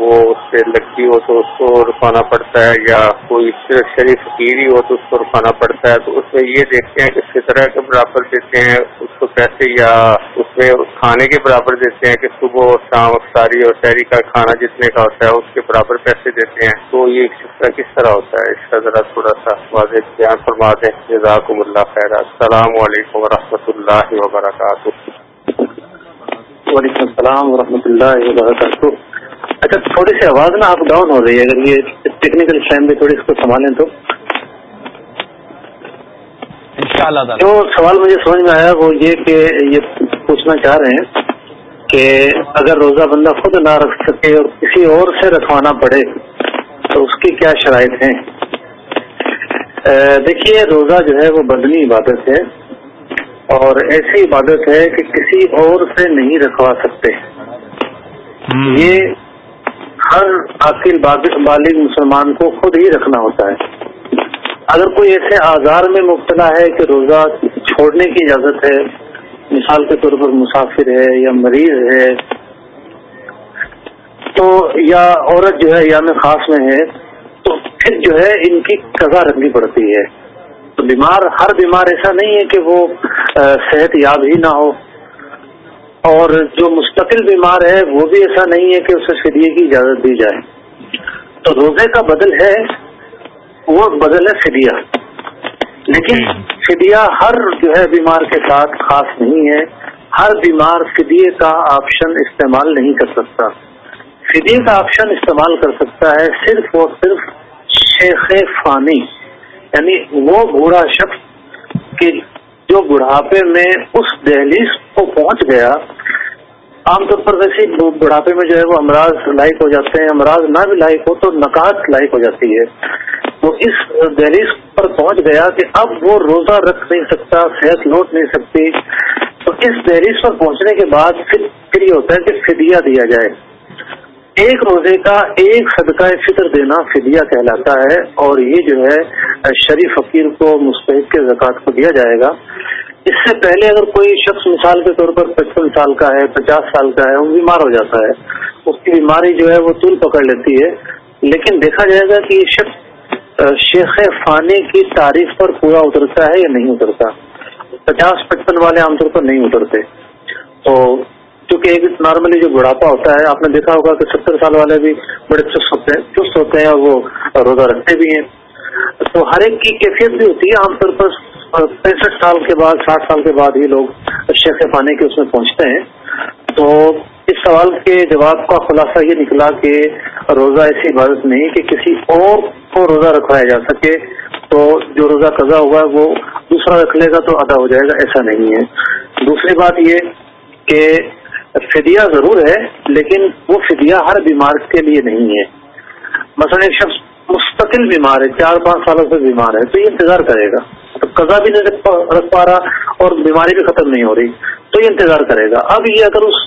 وہ اس سے لگتی ہو تو اس کو رکھوانا پڑتا ہے، یا کوئی شریف فقیر ہی ہو تو اس کو رکھوانا پڑتا ہے۔ تو اس میں یہ دیکھتے ہیں کہ فطرہ کے برابر دیتے ہیں اس کو پیسے، یا اس میں کھانے کے برابر دیتے ہیں کہ صبح اور شام افطاری اور شہری کا کھانا جتنے کا ہوتا ہے، اس کے برابر پیسے دیتے ہیں۔ تو یہ سلسلہ کس طرح ہوتا ہے؟ اس کا ذرا تھوڑا سا واضح بیان فرما دیں۔ جزاکم اللہ خیر السلام علیکم ورحمۃ اللہ وبرکاتہ۔ وعلیکم السلام ورحمۃ اللہ وبرکاتہ۔ اچھا تھوڑی سی آواز نا آپ ڈاؤن ہو رہی ہے اگر یہ ٹیکنیکل ٹائم بھی تھوڑی اس کو سنبھالیں تو۔ جو سوال مجھے سمجھ میں آیا وہ یہ کہ یہ پوچھنا چاہ رہے ہیں کہ اگر روزہ بندہ خود نہ رکھ سکے اور کسی اور سے رکھوانا پڑے تو اس کی کیا شرائط ہیں؟ دیکھیے روزہ جو ہے وہ بدنی عبادت ہے اور ایسی عبادت ہے کہ کسی اور سے نہیں رکھوا سکتے۔ یہ ہر عقل بالغ مسلمان کو خود ہی رکھنا ہوتا ہے۔ اگر کوئی ایسے آزار میں مبتلا ہے کہ روزہ چھوڑنے کی اجازت ہے، مثال کے طور پر مسافر ہے یا مریض ہے، تو یا عورت جو ہے یا میں خاص میں ہے، تو پھر جو ہے ان کی قضا رکھنی پڑتی ہے۔ تو بیمار ہر بیمار ایسا نہیں ہے کہ وہ صحت یاب ہی نہ ہو۔ اور جو مستقل بیمار ہے وہ بھی ایسا نہیں ہے کہ اسے فدیے کی اجازت دی جائے۔ تو روزے کا بدل ہے وہ بدل ہے فدیہ۔ لیکن فدیہ ہر جو ہے بیمار کے ساتھ خاص نہیں ہے۔ ہر بیمار فدیے کا آپشن استعمال نہیں کر سکتا۔ فدیے کا آپشن استعمال کر سکتا ہے صرف اور صرف شیخ فانی۔ یعنی وہ بوڑھا شخص کہ جو بڑھاپے میں اس دہلیز کو پہنچ گیا عام طور پر ویسے بڑھاپے میں جو ہے وہ امراض لائق ہو جاتے ہیں، امراض نہ بھی لائق ہو تو نکات لائق ہو جاتی ہے۔ تو اس دہلیز پر پہنچ گیا کہ اب وہ روزہ رکھ نہیں سکتا، صحت لوٹ نہیں سکتی۔ تو اس دہلیز پر پہنچنے کے بعد پھر پھر یہ ہوتا ہے کہ فدیہ دیا جائے۔ ایک روزے کا ایک صدقہ فطر دینا فدیہ کہلاتا ہے اور یہ جو ہے، شریف فقیر کو، مستحق کے زکوٰۃ کو دیا جائے گا۔ اس سے پہلے اگر کوئی شخص مثال کے طور پر پچپن سال کا ہے، پچاس سال کا ہے، وہ بیمار ہو جاتا ہے، اس کی بیماری جو ہے وہ طول پکڑ لیتی ہے۔ لیکن دیکھا جائے گا کہ یہ شخص شیخ فانی کی تعریف پر پورا اترتا ہے یا نہیں اترتا؟ پچاس، پچپن والے عام طور پر نہیں اترتے۔ تو کیونکہ ایک نارملی جو بڑھاپا ہوتا ہے، آپ نے دیکھا ہوگا کہ ستر سال والے بھی بڑے چست ہوتے ہیں، چست ہوتے ہیں اور وہ روزہ رکھتے بھی ہیں۔ تو ہر ایک کی کیفیت بھی ہوتی ہے عام طور پر۔ پینسٹھ سال کے بعد، ساٹھ سال کے بعد ہی لوگ شیخ پانے کے اس میں پہنچتے ہیں۔ تو اس سوال کے جواب کا خلاصہ یہ نکلا کہ روزہ ایسی عبادت نہیں کہ کسی اور کو روزہ رکھوایا جا سکے۔ تو جو روزہ قضا ہوا ہے، وہ دوسرا رکھ لے گا تو ادا ہو جائے گا، ایسا نہیں ہے۔ دوسری بات یہ کہ فدیہ ضرور ہے، لیکن وہ فدیہ ہر بیمار کے لیے نہیں ہے۔ مثلا ایک شخص مستقل بیمار ہے، چار پانچ سالوں سے بیمار ہے، تو یہ انتظار کرے گا۔ قضا بھی نہیں رکھ پا رہا اور بیماری بھی ختم نہیں ہو رہی تو یہ انتظار کرے گا۔ اب یہ اگر اس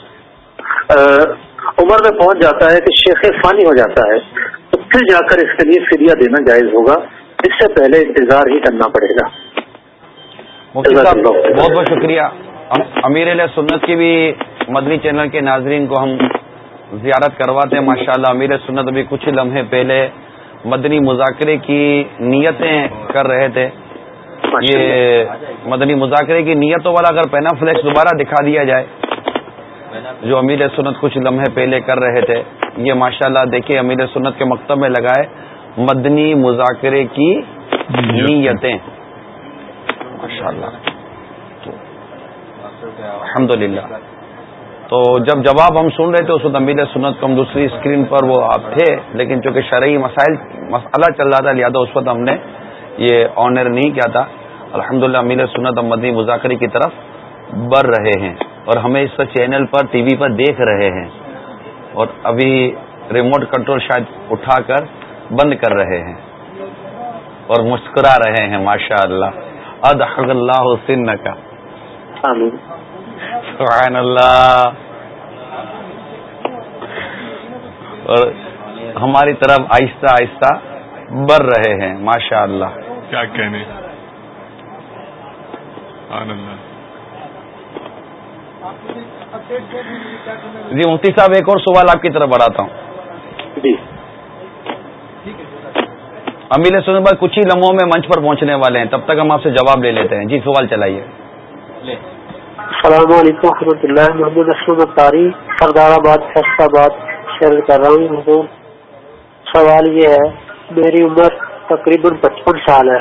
عمر میں پہنچ جاتا ہے کہ شیخ فانی ہو جاتا ہے تو پھر جا کر اس کے لیے فدیہ دینا جائز ہوگا۔ اس سے پہلے انتظار ہی کرنا پڑے گا۔ بہت بہت شکریہ۔ امیر علیہ سنت کی بھی مدنی چینل کے ناظرین کو ہم زیارت کرواتے ہیں۔ ماشاء اللہ امیر سنت ابھی کچھ لمحے پہلے مدنی مذاکرے کی نیتیں کر رہے تھے۔ یہ مدنی مذاکرے کی نیتوں والا اگر پینا فلیکس دوبارہ دکھا دیا جائے جو امیر سنت کچھ لمحے پہلے کر رہے تھے یہ ماشاء اللہ دیکھیے امیر سنت کے مکتب میں لگائے مدنی مذاکرے کی نیتیں۔ ماشاء اللہ الحمد للہ تو جب جواب ہم سن رہے تھے اس وقت امیر سنت کو ہم دوسری اسکرین پر وہ آپ تھے لیکن چونکہ شرعی مسائل مسئلہ چل رہا تھا لہٰذا اس وقت ہم نے یہ آنر نہیں کیا تھا۔ الحمد للہ امیر سنت مدنی مذاکرے کی طرف بڑھ رہے ہیں اور ہمیں اس چینل پر ٹی وی پر دیکھ رہے ہیں اور ابھی ریموٹ کنٹرول شاید اٹھا کر بند کر رہے ہیں اور مسکرا رہے ہیں ماشاء اللہ ادحق اللہ حسن کا سبحان اللہ اور ہماری طرف آہستہ آہستہ بڑھ رہے ہیں ماشاء اللہ کیا کہنے؟ اللہ۔ جی مفتی صاحب ایک اور سوال آپ کی طرف بڑھاتا ہوں۔ جی۔ سن بھائی کچھ ہی لمحوں میں منچ پر پہنچنے والے ہیں تب تک ہم آپ سے جواب لے لیتے ہیں۔ جی سوال چلائیے۔ السلام علیکم اللہ محمد اسلم تاری سردار آباد فیصلہ آباد شیئر کر رہا ہوں حضور۔ سوال یہ ہے میری عمر تقریباً پچپن سال ہے۔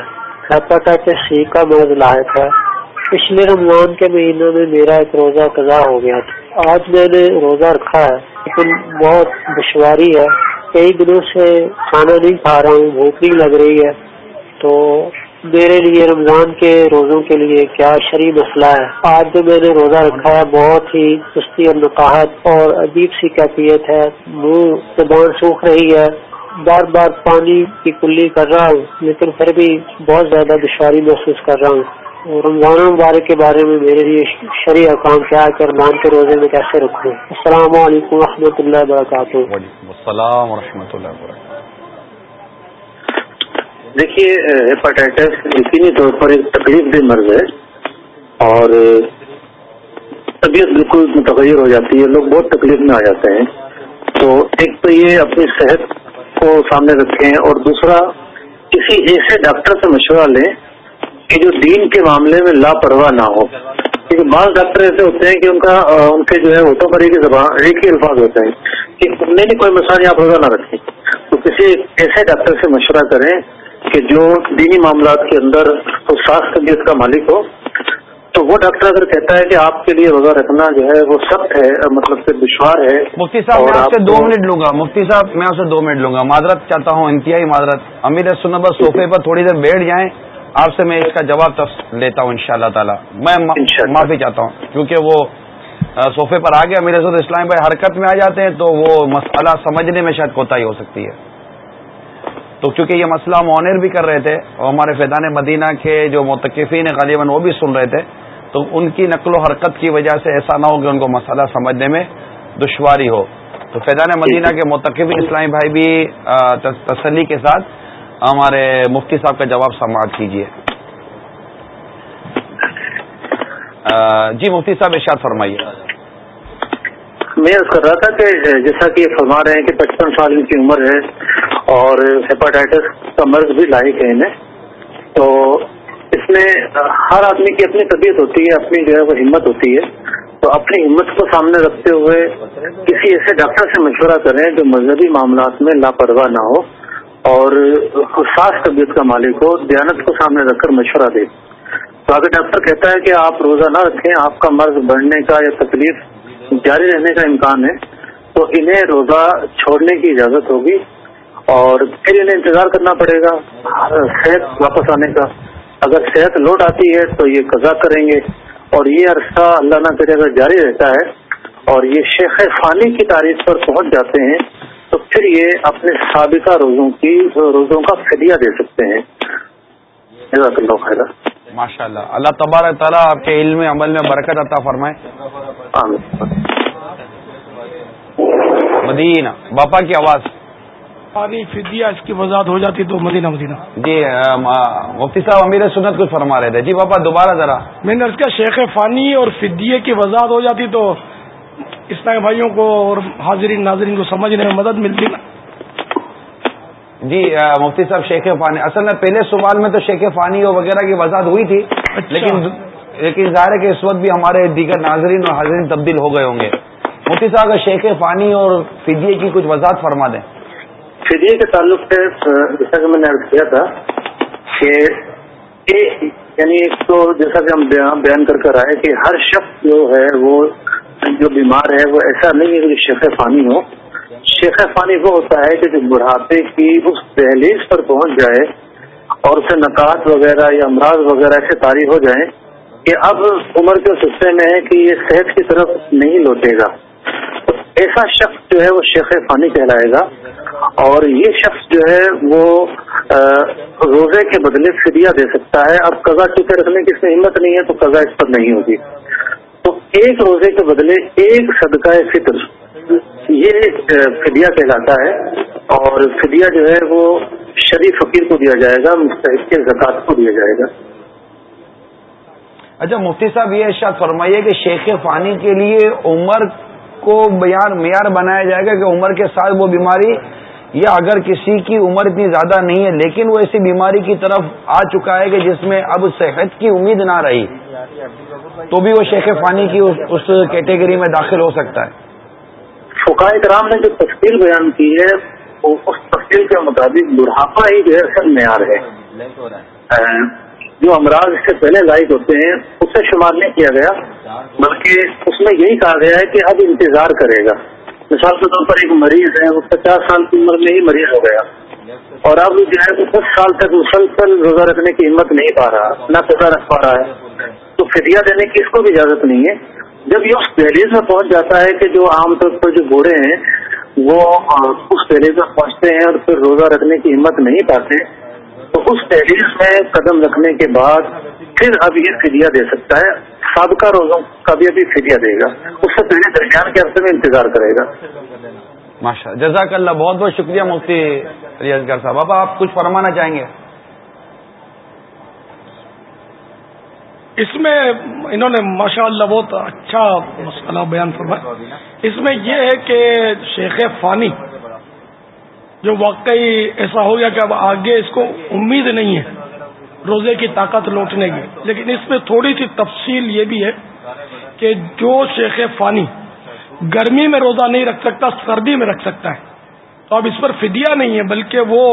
ہیپاٹائٹس سی کا مرض لاحق ہے۔ پچھلے رمضان کے مہینے میں میرا ایک روزہ قضا ہو گیا تھا۔ آج میں نے روزہ رکھا ہے، لیکن بہت دشواری ہے۔ کئی دنوں سے کھانا نہیں کھا رہا ہوں، بھوک نہیں لگ رہی ہے۔ تو میرے لیے رمضان کے روزوں کے لیے کیا شرعی مسئلہ ہے؟ آج جو میں نے روزہ رکھا ہے، بہت ہی سستی اور نقاہت اور عجیب سی کیفیت ہے۔ منہ زبان سوکھ رہی ہے۔ بار بار پانی کی کلی کر رہا ہوں، لیکن پھر بھی بہت زیادہ دشواری محسوس کر رہا ہوں۔ رمضان مبارک کے بارے میں میرے لیے شرعی احکام کیا ہے کہ رمضان کے روزے میں کیسے رکھوں السلام علیکم و رحمۃ اللہ وبرکاتہ۔ السلام و رحمۃ اللہ وبرکاتہ۔ دیکھیے ہیپاٹائٹس یقینی طور پر ایک تکلیف دہ مرض ہے اور طبیعت بالکل متغیر ہو جاتی ہے لوگ بہت تکلیف میں آ جاتے ہیں۔ تو ایک تو یہ اپنی صحت کو سامنے رکھیں اور دوسرا کسی ایسے ڈاکٹر سے مشورہ لیں کہ جو دین کے معاملے میں لاپرواہ نہ ہو۔ کیونکہ بعض ڈاکٹر ایسے ہوتے ہیں کہ ان کا ان کے جو ہے ہوٹوں پر ایک زبان ایک ہی الفاظ ہوتے ہیں کہ نہیں کوئی مسئلہ آپ روزہ نہ رکھیں۔ تو کسی ایسے ڈاکٹر سے مشورہ کریں کہ جو دینی معاملات کے اندر ساخ طبیعت کا مالک ہو تو وہ ڈاکٹر اگر کہتا ہے کہ آپ کے لیے روزہ رکھنا جو ہے وہ سخت ہے مطلب کہ دشوار ہے۔ مفتی صاحب میں آپ سے دو منٹ لوں گا۔ مفتی صاحب میں آپ سے دو منٹ لوں گا۔ معذرت چاہتا ہوں انتہائی معذرت۔ امیر سنبر صوفے پر تھوڑی دیر بیٹھ جائیں۔ آپ سے میں اس کا جواب لیتا ہوں ان شاء اللہ تعالیٰ میں معافی چاہتا ہوں کیونکہ وہ صوفے پر آ گیا میرے ساتھ اسلام بھائی حرکت میں آ جاتے ہیں تو وہ مسئلہ سمجھنے میں شاید کوتا ہی ہو سکتی ہے۔ تو کیونکہ یہ مسئلہ ہم آنر بھی کر رہے تھے اور ہمارے فیضان مدینہ کے جو متقفین غالباً وہ بھی سن رہے تھے تو ان کی نقل و حرکت کی وجہ سے ایسا نہ ہو کہ ان کو مسئلہ سمجھنے میں دشواری ہو۔ تو فیضان مدینہ کے متقف اسلامی بھائی بھی تسلی کے ساتھ ہمارے مفتی صاحب کا جواب سماعت کیجیے جی مفتی صاحب ارشاد فرمائیے۔ میں اس کر رہا تھا کہ جیسا کہ یہ فرما رہے ہیں کہ پچپن سال ان کی عمر ہے اور ہیپاٹائٹس کا مرض بھی لاحق ہے انہیں۔ تو اس میں ہر آدمی کی اپنی طبیعت ہوتی ہے، اپنی جو ہے وہ ہمت ہوتی ہے۔ تو اپنی ہمت کو سامنے رکھتے ہوئے کسی ایسے ڈاکٹر سے مشورہ کریں جو مذہبی معاملات میں لاپرواہ نہ ہو۔ اور خاص طبیعت کا مالک ہو، دیانت کو سامنے رکھ کر مشورہ دے۔ تو اگر ڈاکٹر کہتا ہے کہ آپ روزہ نہ رکھیں، آپ کا مرض بڑھنے کا یا تکلیف جاری رہنے کا امکان ہے، تو انہیں روزہ چھوڑنے کی اجازت ہوگی اور پھر انہیں انتظار کرنا پڑے گا صحت واپس آنے کا۔ اگر صحت لوٹ آتی ہے تو یہ قضا کریں گے اور یہ عرصہ اللہ نہ کرے اگر جاری رہتا ہے اور یہ شیخ فانی کی تاریخ پر پہنچ جاتے ہیں۔ تو پھر یہ اپنے سابقہ روزوں کی روزوں کا فدیہ دے سکتے ہیں۔ جزاک اللہ خیر ماشاء اللہ اللہ تبارک تعالیٰ آپ کے علم عمل میں برکت عطا فرمائے۔ مدینہ۔ باپا کی آواز۔ پانی فدیہ اس کی وضاحت ہو جاتی تو مدینہ مدینہ۔ جی مفتی صاحب امیر سنت کچھ فرما رہے تھے۔ جی پاپا دوبارہ ذرا۔ میں نے اس کا شیخ فانی اور فدیے کی وضاحت ہو جاتی تو اسلامی بھائیوں کو اور حاضرین ناظرین کو سمجھنے میں مدد ملتی نا۔ جی مفتی صاحب شیخ فانی اصل میں پہلے سوال میں تو شیخ فانی اور وغیرہ کی وضاحت ہوئی تھی اچھا۔ لیکن لیکن ظاہر ہے کہ اس وقت بھی ہمارے دیگر ناظرین اور حاضرین تبدیل ہو گئے ہوں گے۔ مفتی صاحب کا شیخ فانی اور فدیے کی کچھ وضاحت فرما دیں۔ فدیے کے تعلق سے جیسا کہ میں نے کیا تھا کہ یعنی ایک تو جیسا کہ ہم بیان کر کر آئے کہ ہر شخص جو ہے وہ جو بیمار ہے وہ ایسا نہیں ہے کہ شیخ فانی ہو۔ شیخ فانی وہ ہوتا ہے کہ جو بڑھاپے کی اس دہلیز پر پہنچ جائے اور اسے نکات وغیرہ یا امراض وغیرہ ایسے تاری ہو جائیں کہ اب عمر کے حصے میں ہے کہ یہ صحت کی طرف نہیں لوٹے گا۔ ایسا شخص جو ہے وہ شیخ فانی کہلائے گا اور یہ شخص جو ہے وہ روزے کے بدلے فدیہ دے سکتا ہے۔ اب قضا چکے رکھنے کی اس میں ہمت نہیں ہے تو قضا اس پر نہیں ہوگی۔ ایک روزے کے بدلے ایک صدقہ فطر، یہ فدیہ کہلاتا ہے اور فدیہ جو ہے وہ شریف فقیر کو دیا جائے گا، مستحق کے زکوٰۃ کو دیا جائے گا۔ اچھا مفتی صاحب یہ ارشاد فرمائیے کہ شیخ فانی کے لیے عمر کو بیان، معیار بنایا جائے گا کہ عمر کے ساتھ وہ بیماری، یا اگر کسی کی عمر اتنی زیادہ نہیں ہے، لیکن وہ ایسی بیماری کی طرف آ چکا ہے کہ جس میں اب صحت کی امید نہ رہی۔ تو بھی وہ شیخ فانی کی اس کیٹیگری میں داخل ہو سکتا ہے۔ فقائے کرام نے جو تفصیل بیان کی ہے اس تفصیل کے مطابق بڑھاپا ہی جو ہے معیار ہے۔ جو امراض اس سے پہلے لائق ہوتے ہیں اس سے شمار نہیں کیا گیا، بلکہ اس میں یہی کہا گیا ہے کہ اب انتظار کرے گا۔ مثال کے طور پر ایک مریض ہے، وہ پچاس سال کی عمر میں ہی مریض ہو گیا۔ اور اب جو ہے وہ دس سال تک مسلسل روزہ رکھنے کی ہمت نہیں پا رہا، نہ سزا رکھ پا رہا ہے۔ تو فدیہ دینے کی اس کو بھی اجازت نہیں ہے۔ جب یہ اس دہلیز میں پہنچ جاتا ہے کہ جو عام طور پر جو بوڑھے ہیں، وہ اس دہلیز میں پہنچتے ہیں اور پھر روزہ رکھنے کی ہمت نہیں پاتے، تو اس تحریر میں قدم رکھنے کے بعد پھر اب یہ فدیہ دے سکتا ہے۔ سابقہ روزوں کا بھی ابھی فدیہ دے گا۔ اس سے پہلے درمیان کے عرصے میں انتظار کرے گا۔ ماشاء جزاک اللہ، بہت بہت شکریہ مفتی ریاض گر صاحب۔ آپ کچھ فرمانا چاہیں گے؟ اس میں انہوں نے ماشاء اللہ بہت اچھا مسئلہ بیان فرمایا۔ اس میں یہ ہے کہ شیخ فانی جو واقعی ایسا ہو گیا کہ اب آگے اس کو امید نہیں ہے، روزے کی طاقت لوٹنے کی۔ لیکن اس میں تھوڑی سی تفصیل یہ بھی ہے کہ جو شیخ فانی گرمی میں روزہ نہیں رکھ سکتا، سردی میں رکھ سکتا ہے، تو اب اس پر فدیہ نہیں ہے، بلکہ وہ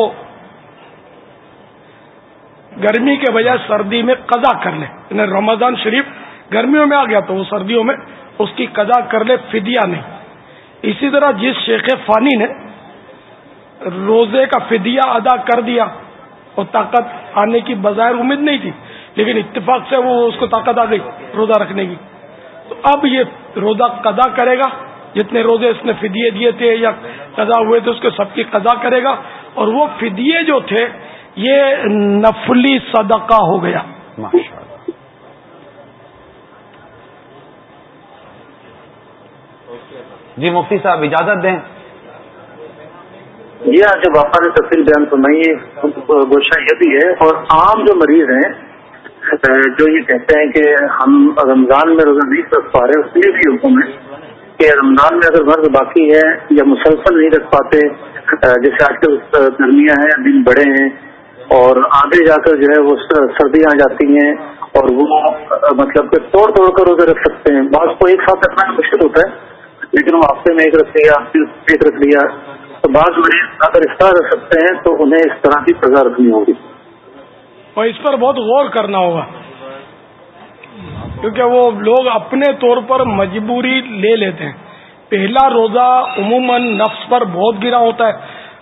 گرمی کے بجائے سردی میں قضا کر لے۔ یعنی رمضان شریف گرمیوں میں آ گیا تو وہ سردیوں میں اس کی قضا کر لے، فدیہ نہیں۔ اسی طرح جس شیخ فانی نے روزے کا فدیہ ادا کر دیا اور طاقت آنے کی بظاہر امید نہیں تھی، لیکن اتفاق سے وہ اس کو طاقت آ گئی، روزہ رکھنے کی۔ تو اب یہ روزہ قضا کرے گا، جتنے روزے اس نے فدیے دیے تھے یا قضا ہوئے تھے، اس کو سب کی قضا کرے گا۔ اور وہ فدیے جو تھے یہ نفلی صدقہ ہو گیا۔ جی مفتی صاحب اجازت دیں؟ یہ آج جب آپ نے تفصیل بیان سنائی گوشہ یہ بھی ہے۔ اور عام جو مریض ہیں جو یہ کہتے ہیں کہ ہم رمضان میں روزہ نہیں رکھ پا رہے اس لیے بھی حکم ہے کہ رمضان میں اگر مرض باقی ہے یا مسلسل نہیں رکھ پاتے جیسے آج کل گرمیاں ہیں دن بڑے ہیں اور آگے جا کر جو ہے وہ سردیاں آ جاتی ہیں اور وہ مطلب کہ توڑ توڑ کر روزے رکھ سکتے ہیں۔ بعض کو ایک ساتھ رکھنا مشکل ہوتا ہے، لیکن وہ ہفتے میں ایک رکھ لیا ایک رکھ لیا۔ تو بعض مریض اگر اس طرح رکھ سکتے ہیں تو انہیں اس طرح کی سزا رکھنی ہوگی۔ اور اس پر بہت غور کرنا ہوگا۔ کیونکہ وہ لوگ اپنے طور پر مجبوری لے لیتے ہیں۔ پہلا روزہ عموماً نفس پر بہت گرا ہوتا ہے۔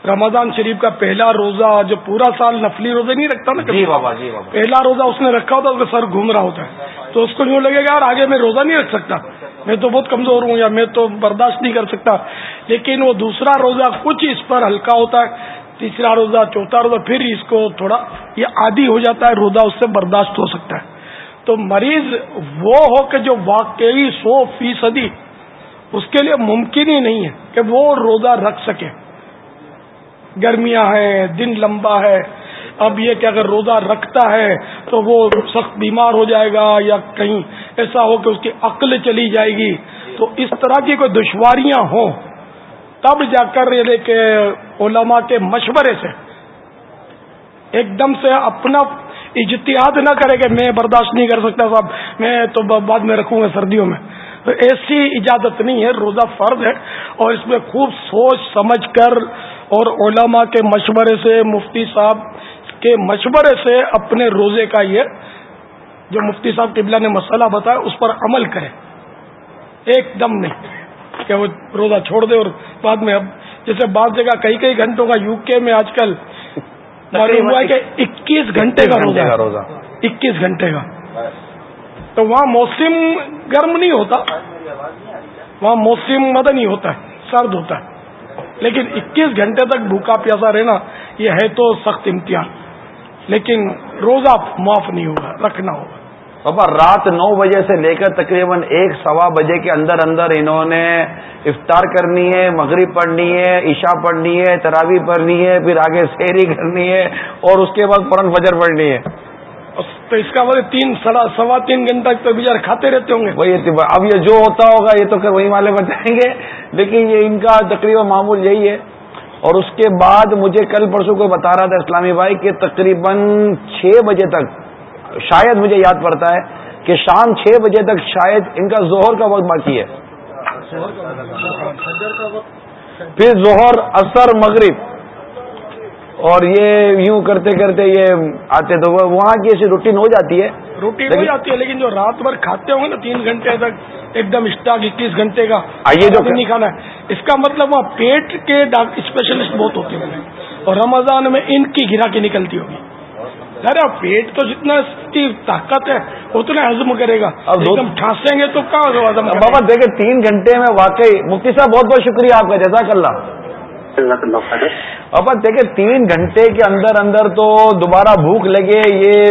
رمضان شریف کا پہلا روزہ جو پورا سال نفلی روزے نہیں رکھتا نا جی بابا جی بابا۔ پہلا روزہ اس نے رکھا ہوتا ہے اس کا سر گھوم رہا ہوتا ہے۔ تو اس کو یوں لگے گا یار آگے میں روزہ نہیں رکھ سکتا۔ میں تو بہت کمزور ہوں یا میں تو برداشت نہیں کر سکتا۔ لیکن وہ دوسرا روزہ کچھ اس پر ہلکا ہوتا ہے تیسرا روزہ چوتھا روزہ پھر اس کو تھوڑا یہ عادی ہو جاتا ہے روزہ اس سے برداشت ہو سکتا ہے۔ تو مریض وہ ہو کہ جو واقعی سو فیصدی اس کے لیے ممکن ہی نہیں ہے کہ وہ روزہ رکھ سکے۔ گرمیاں ہیں، دن لمبا ہے۔ اب یہ کہ اگر روزہ رکھتا ہے تو وہ سخت بیمار ہو جائے گا یا کہیں ایسا ہو کہ اس کی عقل چلی جائے گی۔ تو اس طرح کی کوئی دشواریاں ہوں، تب جا کر یہ کہ علماء کے مشورے سے ایک دم سے اپنا اجتہاد نہ کرے کہ میں برداشت نہیں کر سکتا صاحب، میں تو بعد میں رکھوں گا سردیوں میں۔ تو ایسی اجازت نہیں ہے، روزہ فرض ہے اور اس میں خوب سوچ سمجھ کر اور علماء کے مشورے سے مفتی صاحب کے مشورے سے اپنے روزے کا یہ جو مفتی صاحب قبلہ نے مسئلہ بتایا اس پر عمل کرے ایک دم نہیں کہ وہ روزہ چھوڑ دے اور بعد میں اب جیسے بعض جگہ کئی کئی گھنٹوں کا یو کے میں آج کل معلوم ہوا ہے کہ اکیس گھنٹے کا روزہ اکیس گھنٹے کا۔ تو وہاں موسم گرم نہیں ہوتا وہاں موسم مدنی ہوتا ہے سرد ہوتا ہے۔ لیکن اکیس گھنٹے تک بھوکا پیاسا رہنا، یہ ہے تو سخت امتحان۔ لیکن روزہ معاف نہیں ہوگا، رکھنا ہوگا۔ بابا، رات نو بجے سے لے کر تقریباً ایک سوا بجے کے اندر اندر انہوں نے افطار کرنی ہے، مغرب پڑھنی ہے، عشاء پڑھنی ہے تراوی پڑھنی ہے، پھر آگے سیری کرنی ہے اور اس کے بعد فوراً فجر پڑھنی ہے۔ تو اس کا مطلب تین سوا تین گھنٹہ تو بچار کھاتے رہتے ہوں گے۔ وہی اب یہ جو ہوتا ہوگا یہ تو وہی والے بتائیں گے۔ لیکن یہ ان کا تقریباً معمول یہی ہے۔ اور اس کے بعد مجھے کل پرسوں کو بتا رہا تھا اسلامی بھائی کہ تقریباً چھ بجے تک شاید مجھے یاد پڑتا ہے کہ شام چھ بجے تک شاید ان کا زہر کا وقت باقی ہے۔ پھر زہر اثر مغرب۔ اور یہ یوں کرتے کرتے یہ آتے تو وہاں کی ایسی روٹین ہو جاتی ہے۔ روٹین ہو جاتی ہے لیکن جو رات بھر کھاتے ہوں گے نا تین گھنٹے تک ایک دم اسٹاک اکیس گھنٹے کا آئیے جو نہیں کھانا ہے۔ اس کا مطلب وہاں پیٹ کے اسپیشلسٹ بہت ہوتے ہیں۔ اور رمضان میں ان کی گرا کی نکلتی ہوگی۔ ارے پیٹ تو جتنا اس کی طاقت ہے اتنا ہزم کرے گا۔ اب دم ٹھانسیں گے تو کہاں بابا دیکھیں تین گھنٹے میں واقعی مفتی صاحب بہت بہت شکریہ آپ کا جزاک اللہ۔ اب دیکھیں تین گھنٹے کے اندر اندر تو دوبارہ بھوک لگے یہ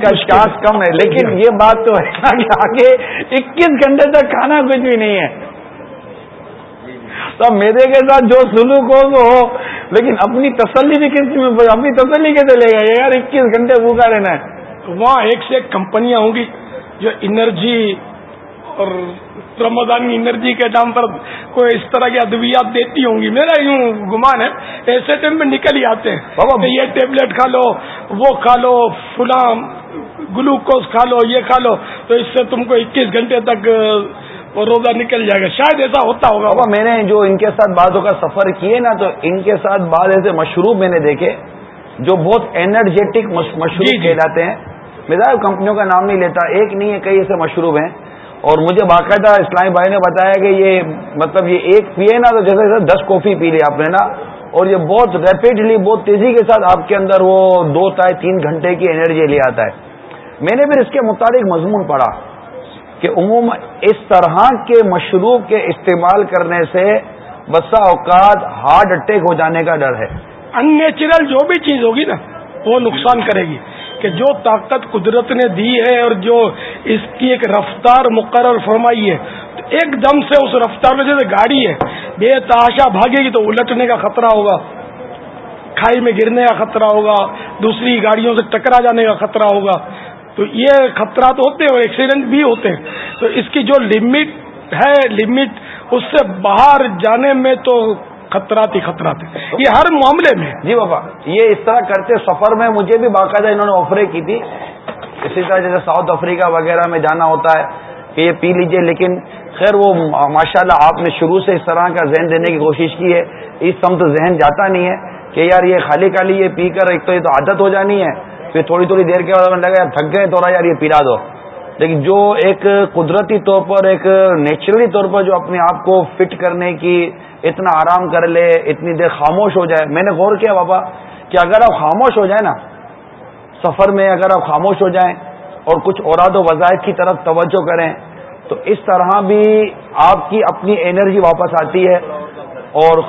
چانس کم ہے۔ لیکن یہ بات تو ہے نا کہ آگے اکیس گھنٹے تک کھانا کچھ بھی نہیں ہے۔ تو میرے کے ساتھ جو سلوک ہو وہ ہو۔ لیکن اپنی تسلی بھی کس میں اپنی تسلی کیسے لے گا یار اکیس گھنٹے بھوکا رہنا ہے۔ وہاں ایک سے ایک کمپنیاں ہوں گی جو انرجی اور رمضان انرجی کے نام پر کوئی اس طرح کی ادویات دیتی ہوں گی۔ میرا یوں گمان ہے ایسے ٹائم میں نکل ہی آتے ہیں یہ ٹیبلٹ کھا لو وہ کھا لو فلاں گلوکوز کھا لو یہ کھا لو تو اس سے تم کو اکیس گھنٹے تک روزہ نکل جائے گا۔ شاید ایسا ہوتا ہوگا۔ بابا میں نے جو ان کے ساتھ بعضوں کا سفر کیے نا تو ان کے ساتھ بعض ایسے مشروب میں نے دیکھے جو بہت انرجیٹک مشروب جی، جی۔ کہلاتے ہیں۔ میرا کمپنیوں کا نام نہیں لیتا ایک نہیں ہے کئی ایسے مشروب ہیں۔ اور مجھے باقاعدہ اسلامی بھائی نے بتایا کہ یہ مطلب یہ ایک پیے نا تو جیسے دس کافی پی لی آپ نے نا؟ اور یہ بہت ریپڈلی بہت تیزی کے ساتھ آپ کے اندر وہ دو تا تین گھنٹے کی انرجی لے آتا ہے۔ میں نے پھر اس کے مطابق مضمون پڑھا کہ عموم اس طرح کے مشروب کے استعمال کرنے سے بسا اوقات ہارٹ اٹیک ہو جانے کا ڈر ہے۔ ان نیچرل جو بھی چیز ہوگی نا، وہ نقصان کرے گی۔ کہ جو طاقت قدرت نے دی ہے اور جو اس کی ایک رفتار مقرر فرمائی ہے، تو ایک دم سے اس رفتار میں جیسے گاڑی ہے، بے تحاشا بھاگے گی تو الٹنے کا خطرہ ہوگا، کھائی میں گرنے کا خطرہ ہوگا، دوسری گاڑیوں سے ٹکرا جانے کا خطرہ ہوگا۔ تو یہ خطرات ہوتے ہیں اور ایکسیڈنٹ بھی ہوتے ہیں۔ تو اس کی جو لمٹ ہے لمٹ اس سے باہر جانے میں تو خطرات ہی خطرات یہ ہر معاملے میں۔ جی بابا، یہ اس طرح کرتے سفر میں مجھے بھی باقاعدہ انہوں نے آفریں کی تھی۔ اسی طرح جیسے ساؤتھ افریقہ وغیرہ میں جانا ہوتا ہے کہ یہ پی لیجیے، لیکن خیر وہ ماشاء اللہ آپ نے شروع سے اس طرح کا ذہن دینے کی کوشش کی ہے۔ اس سمت ذہن جاتا نہیں ہے کہ یار یہ خالی خالی یہ پی کر ایک تو یہ تو عادت ہو جانی ہے۔ پھر تھوڑی تھوڑی دیر کے بعد لگا یار تھک گئے تو یار یہ پیلا دو۔ لیکن جو ایک قدرتی طور پر، ایک نیچرلی طور پر جو اپنے آپ کو فٹ کرنے کی اتنا آرام کر لے، اتنی دیر خاموش ہو جائے۔ میں نے غور کیا بابا کہ اگر آپ خاموش ہو جائیں نا، سفر میں اگر آپ خاموش ہو جائیں اور کچھ اوراد و وظائف کی طرف توجہ کریں، تو اس طرح بھی آپ کی اپنی انرجی واپس آتی ہے۔ اور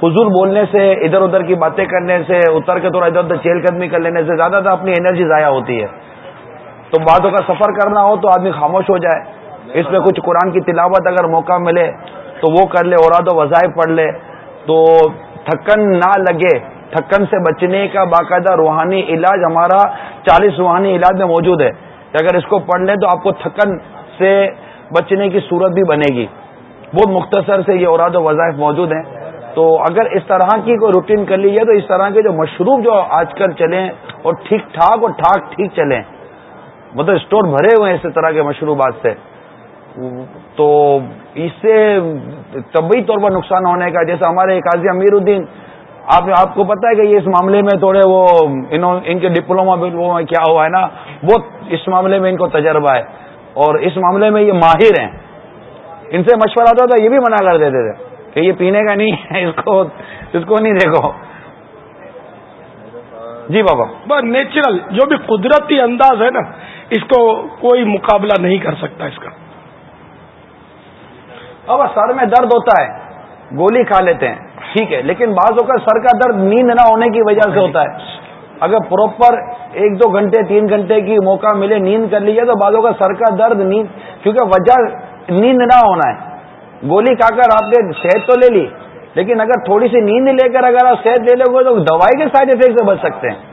فضول بولنے سے، ادھر ادھر کی باتیں کرنے سے، اتر کے تھوڑا ادھر ادھر چیل قدمی کر لینے سے زیادہ تر اپنی انرجی ضائع ہوتی ہے۔ تو باتوں کا سفر کرنا ہو تو آدمی خاموش ہو جائے۔ اس میں کچھ قرآن کی تلاوت اگر موقع ملے تو وہ کر لے، اوراد و وظائف پڑھ لے۔ تو تھکن نہ لگے، تھکن سے بچنے کا باقاعدہ روحانی علاج ہمارا چالیس روحانی علاج میں موجود ہے۔ کہ اگر اس کو پڑھ لیں تو آپ کو تھکن سے بچنے کی صورت بھی بنے گی۔ بہت مختصر سے یہ اوراد و وظائف موجود ہیں۔ تو اگر اس طرح کی کوئی روٹین کر لیجیے تو اس طرح کے جو مشروب جو آج کل چلیں اور ٹھیک ٹھاک اور ٹھاک ٹھیک چلیں مطلب اسٹور بھرے ہوئے ہیں اس طرح کے مشروبات سے۔ تو اس سے طبی طور پر نقصان ہونے کا جیسے ہمارے قاضی امیر الدین، آپ آپ کو پتا ہے کہ یہ اس معاملے میں تھوڑے وہ، ان کے ڈپلوما کیا ہوا ہے نا بہت اس معاملے میں ان کو تجربہ ہے۔ اور اس معاملے میں یہ ماہر ہیں۔ ان سے مشورہ ہوتا تھا، یہ بھی منع کر دیتے تھے کہ یہ پینے کا نہیں ہے، اس کو اس کو نہیں دیکھو۔ جی بابا۔ بس نیچرل، جو بھی قدرتی انداز ہے نا، اس کو کوئی مقابلہ نہیں کر سکتا اس کا۔ بابا سر میں درد ہوتا ہے، گولی کھا لیتے ہیں۔ ٹھیک ہے، لیکن بعض اوقات سر کا درد نیند نہ ہونے کی وجہ سے ہوتا ہے۔ اگر پراپر ایک دو گھنٹے، تین گھنٹے کی موقع ملے نیند کر لیجیے تو بعضوں کا سر کا درد نیند، کیونکہ وجہ نیند نہ ہونا ہے۔ گولی کھا کر آپ نے صحت تو لے لی، لیکن اگر تھوڑی سی نیند لے کر اگر آپ صحت لے لو گے تو دوائی کے سائڈ افیکٹ سے بچ سکتے ہیں۔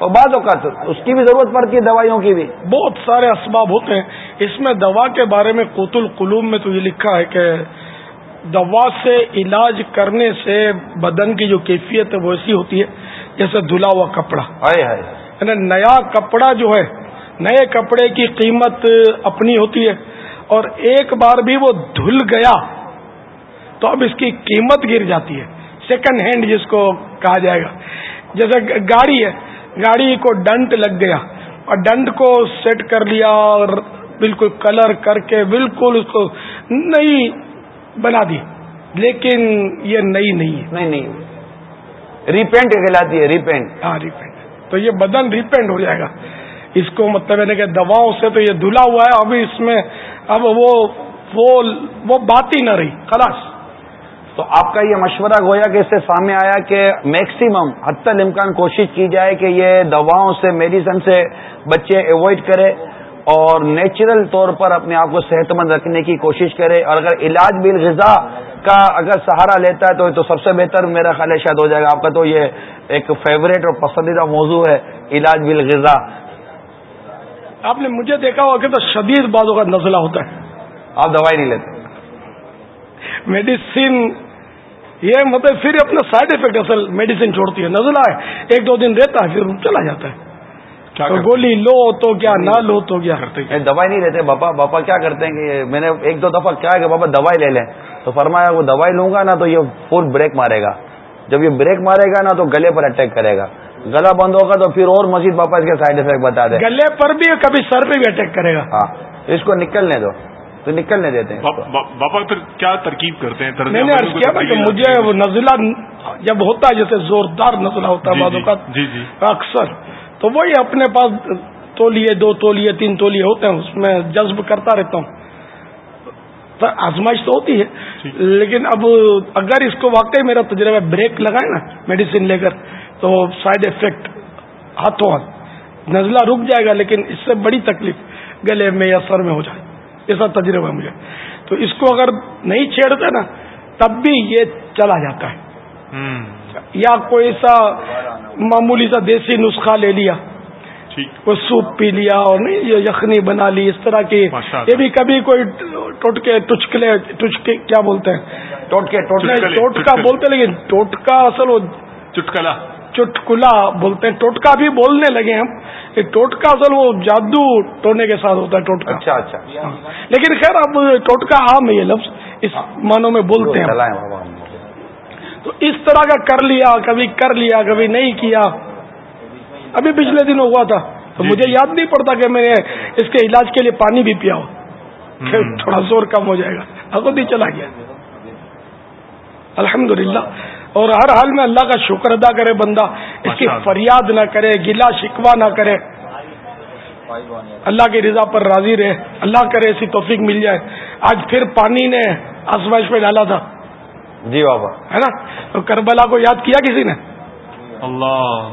اور بعض اوقات اس کی بھی ضرورت پڑتی ہے دوائیوں کی بھی۔ بہت سارے اسباب ہوتے ہیں۔ اس میں دوا کے بارے میں قوت القلوم میں تو یہ لکھا ہے کہ دوا سے علاج کرنے سے بدن کی جو کیفیت ہے وہ ایسی ہوتی ہے جیسے دھلا ہوا کپڑا۔ یعنی نیا کپڑا جو ہے نئے کپڑے کی قیمت اپنی ہوتی ہے اور ایک بار بھی وہ دھل گیا تو اب اس کی قیمت گر جاتی ہے۔ سیکنڈ ہینڈ جس کو کہا جائے گا۔ جیسے گاڑی ہے گاڑی کو ڈنٹ لگ گیا اور ڈنٹ کو سیٹ کر لیا اور بالکل کلر کر کے بالکل اس کو نئی بنا دی۔ لیکن یہ نئی نہیں ہے۔ نہیں نہیں۔ ریپینٹ کہلاتی ہے ریپینٹ ہاں ریپینٹ تو یہ بدن ریپینٹ ہو جائے گا۔ اس کو مطلب یعنی کہ دواؤں سے تو یہ دھلا ہوا ہے ابھی اس میں اب وہ وہ بات ہی نہ رہی خلاص۔ تو آپ کا یہ مشورہ گویا کہ اس سے سامنے آیا کہ میکسیمم حت الامکان کوشش کی جائے کہ یہ دواؤں سے میڈیسن سے بچے اوائڈ کرے اور نیچرل طور پر اپنے آپ کو صحت مند رکھنے کی کوشش کرے اور اگر علاج بل غذا کا اگر سہارا لیتا ہے تو تو سب سے بہتر میرا خیال شاید ہو جائے گا۔ آپ کا تو یہ ایک فیوریٹ اور پسندیدہ موضوع ہے علاج بل غذا آپ نے مجھے دیکھا ہوا کہ تو شدید بازوں کا نزلہ ہوتا ہے۔ آپ دوائی نہیں لیتے۔ میڈیسن یہ مطلب پھر اپنا سائڈ افیکٹ اصل میڈیسن چھوڑتی ہے نزلہ ہے ایک دو دن رہتا ہے پھر چلا جاتا ہے۔ تو گولی لو تو کیا نہ لو تو کیا۔ کرتے دوائی نہیں لیتے باپا باپا کیا کرتے ہیں کہ میں نے ایک دو دفعہ کیا کہ بابا دوائی لے لیں۔ تو فرمایا وہ دوائی لوں گا نا تو یہ فل بریک مارے گا۔ جب یہ بریک مارے گا نا تو گلے پر اٹیک کرے گا۔ گلا بند ہوگا تو پھر اور مزید باپا اس کے سائڈ افیکٹ بتا دیں۔ گلے پر بھی کبھی سر پہ بھی اٹیک کرے گا۔ ہاں اس کو نکلنے دو۔ تو نکلنے دیتے ہیں باپا پھر کیا ترکیب کرتے ہیں؟ میں نے کیا کہ مجھے وہ نزلہ جب ہوتا ہے جیسے زوردار نزلہ ہوتا ہے جی, جی،, جی،, جی۔ اکثر تو وہی اپنے پاس تولیے دو تولیے تین تولیے ہوتے ہیں اس میں جذب کرتا رہتا ہوں۔ آزمائش تو ہوتی ہے۔ لیکن اب اگر اس کو واقعی میرا تجربہ بریک لگائے نا میڈیسن لے کر تو سائڈ افیکٹ ہاتھوں ہاتھ۔ نزلہ رک جائے گا لیکن اس سے بڑی تکلیف گلے میں یا سر میں ہو جائے۔ ایسا تجربہ ہے مجھے۔ تو اس کو اگر نہیں چھیڑتے نا تب بھی یہ چلا جاتا ہے۔ یا کوئی سا معمولی سا دیسی نسخہ لے لیا۔ کوئی سوپ پی لیا اور نہیں یخنی بنا لی اس طرح کی۔ یہ بھی کبھی کوئی ٹوٹکے ٹچکلے ٹچکے کیا بولتے ہیں؟ ٹوٹکے ٹوٹکا بولتے لیکن ٹوٹکا اصل وہ چٹکلا۔ چٹکلا بولتے ہیں ٹوٹکا بھی بولنے لگے ہم۔ ٹوٹکا اصل وہ جادو ٹونے کے ساتھ ہوتا ہے ٹوٹکا۔ اچھا اچھا۔ ہاں۔ لیکن خیر اب ٹوٹکا عام ہے یہ لفظ اس معنوں میں بولتے ہیں۔ تو اس طرح کا کر لیا کبھی کر لیا کبھی نہیں کیا۔ ابھی پچھلے دن ہوا تھا۔ تو مجھے جی۔ یاد نہیں پڑتا کہ میں اس کے علاج کے لیے پانی بھی پیا ہو۔ تھوڑا زور کم ہو جائے گا۔ ہی چلا گیا۔ الحمد اور ہر حال میں اللہ کا شکر ادا کرے بندہ اس کی فریاد نہ کرے گلا شکوا نہ کرے۔ اللہ کی رضا پر راضی رہے اللہ کرے ایسی توفیق مل جائے۔ آج پھر پانی نے آسمائش پہ ڈالا تھا۔ جی بابا۔ ہے نا؟ تو کربلا کو یاد کیا کسی نے؟ اللہ۔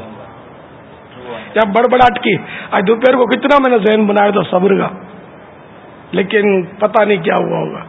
یا بڑبڑاہٹ کی۔ آج دوپہر کو کتنا میں نے ذہن بنایا تھا صبر کا لیکن پتہ نہیں کیا ہوا ہوگا۔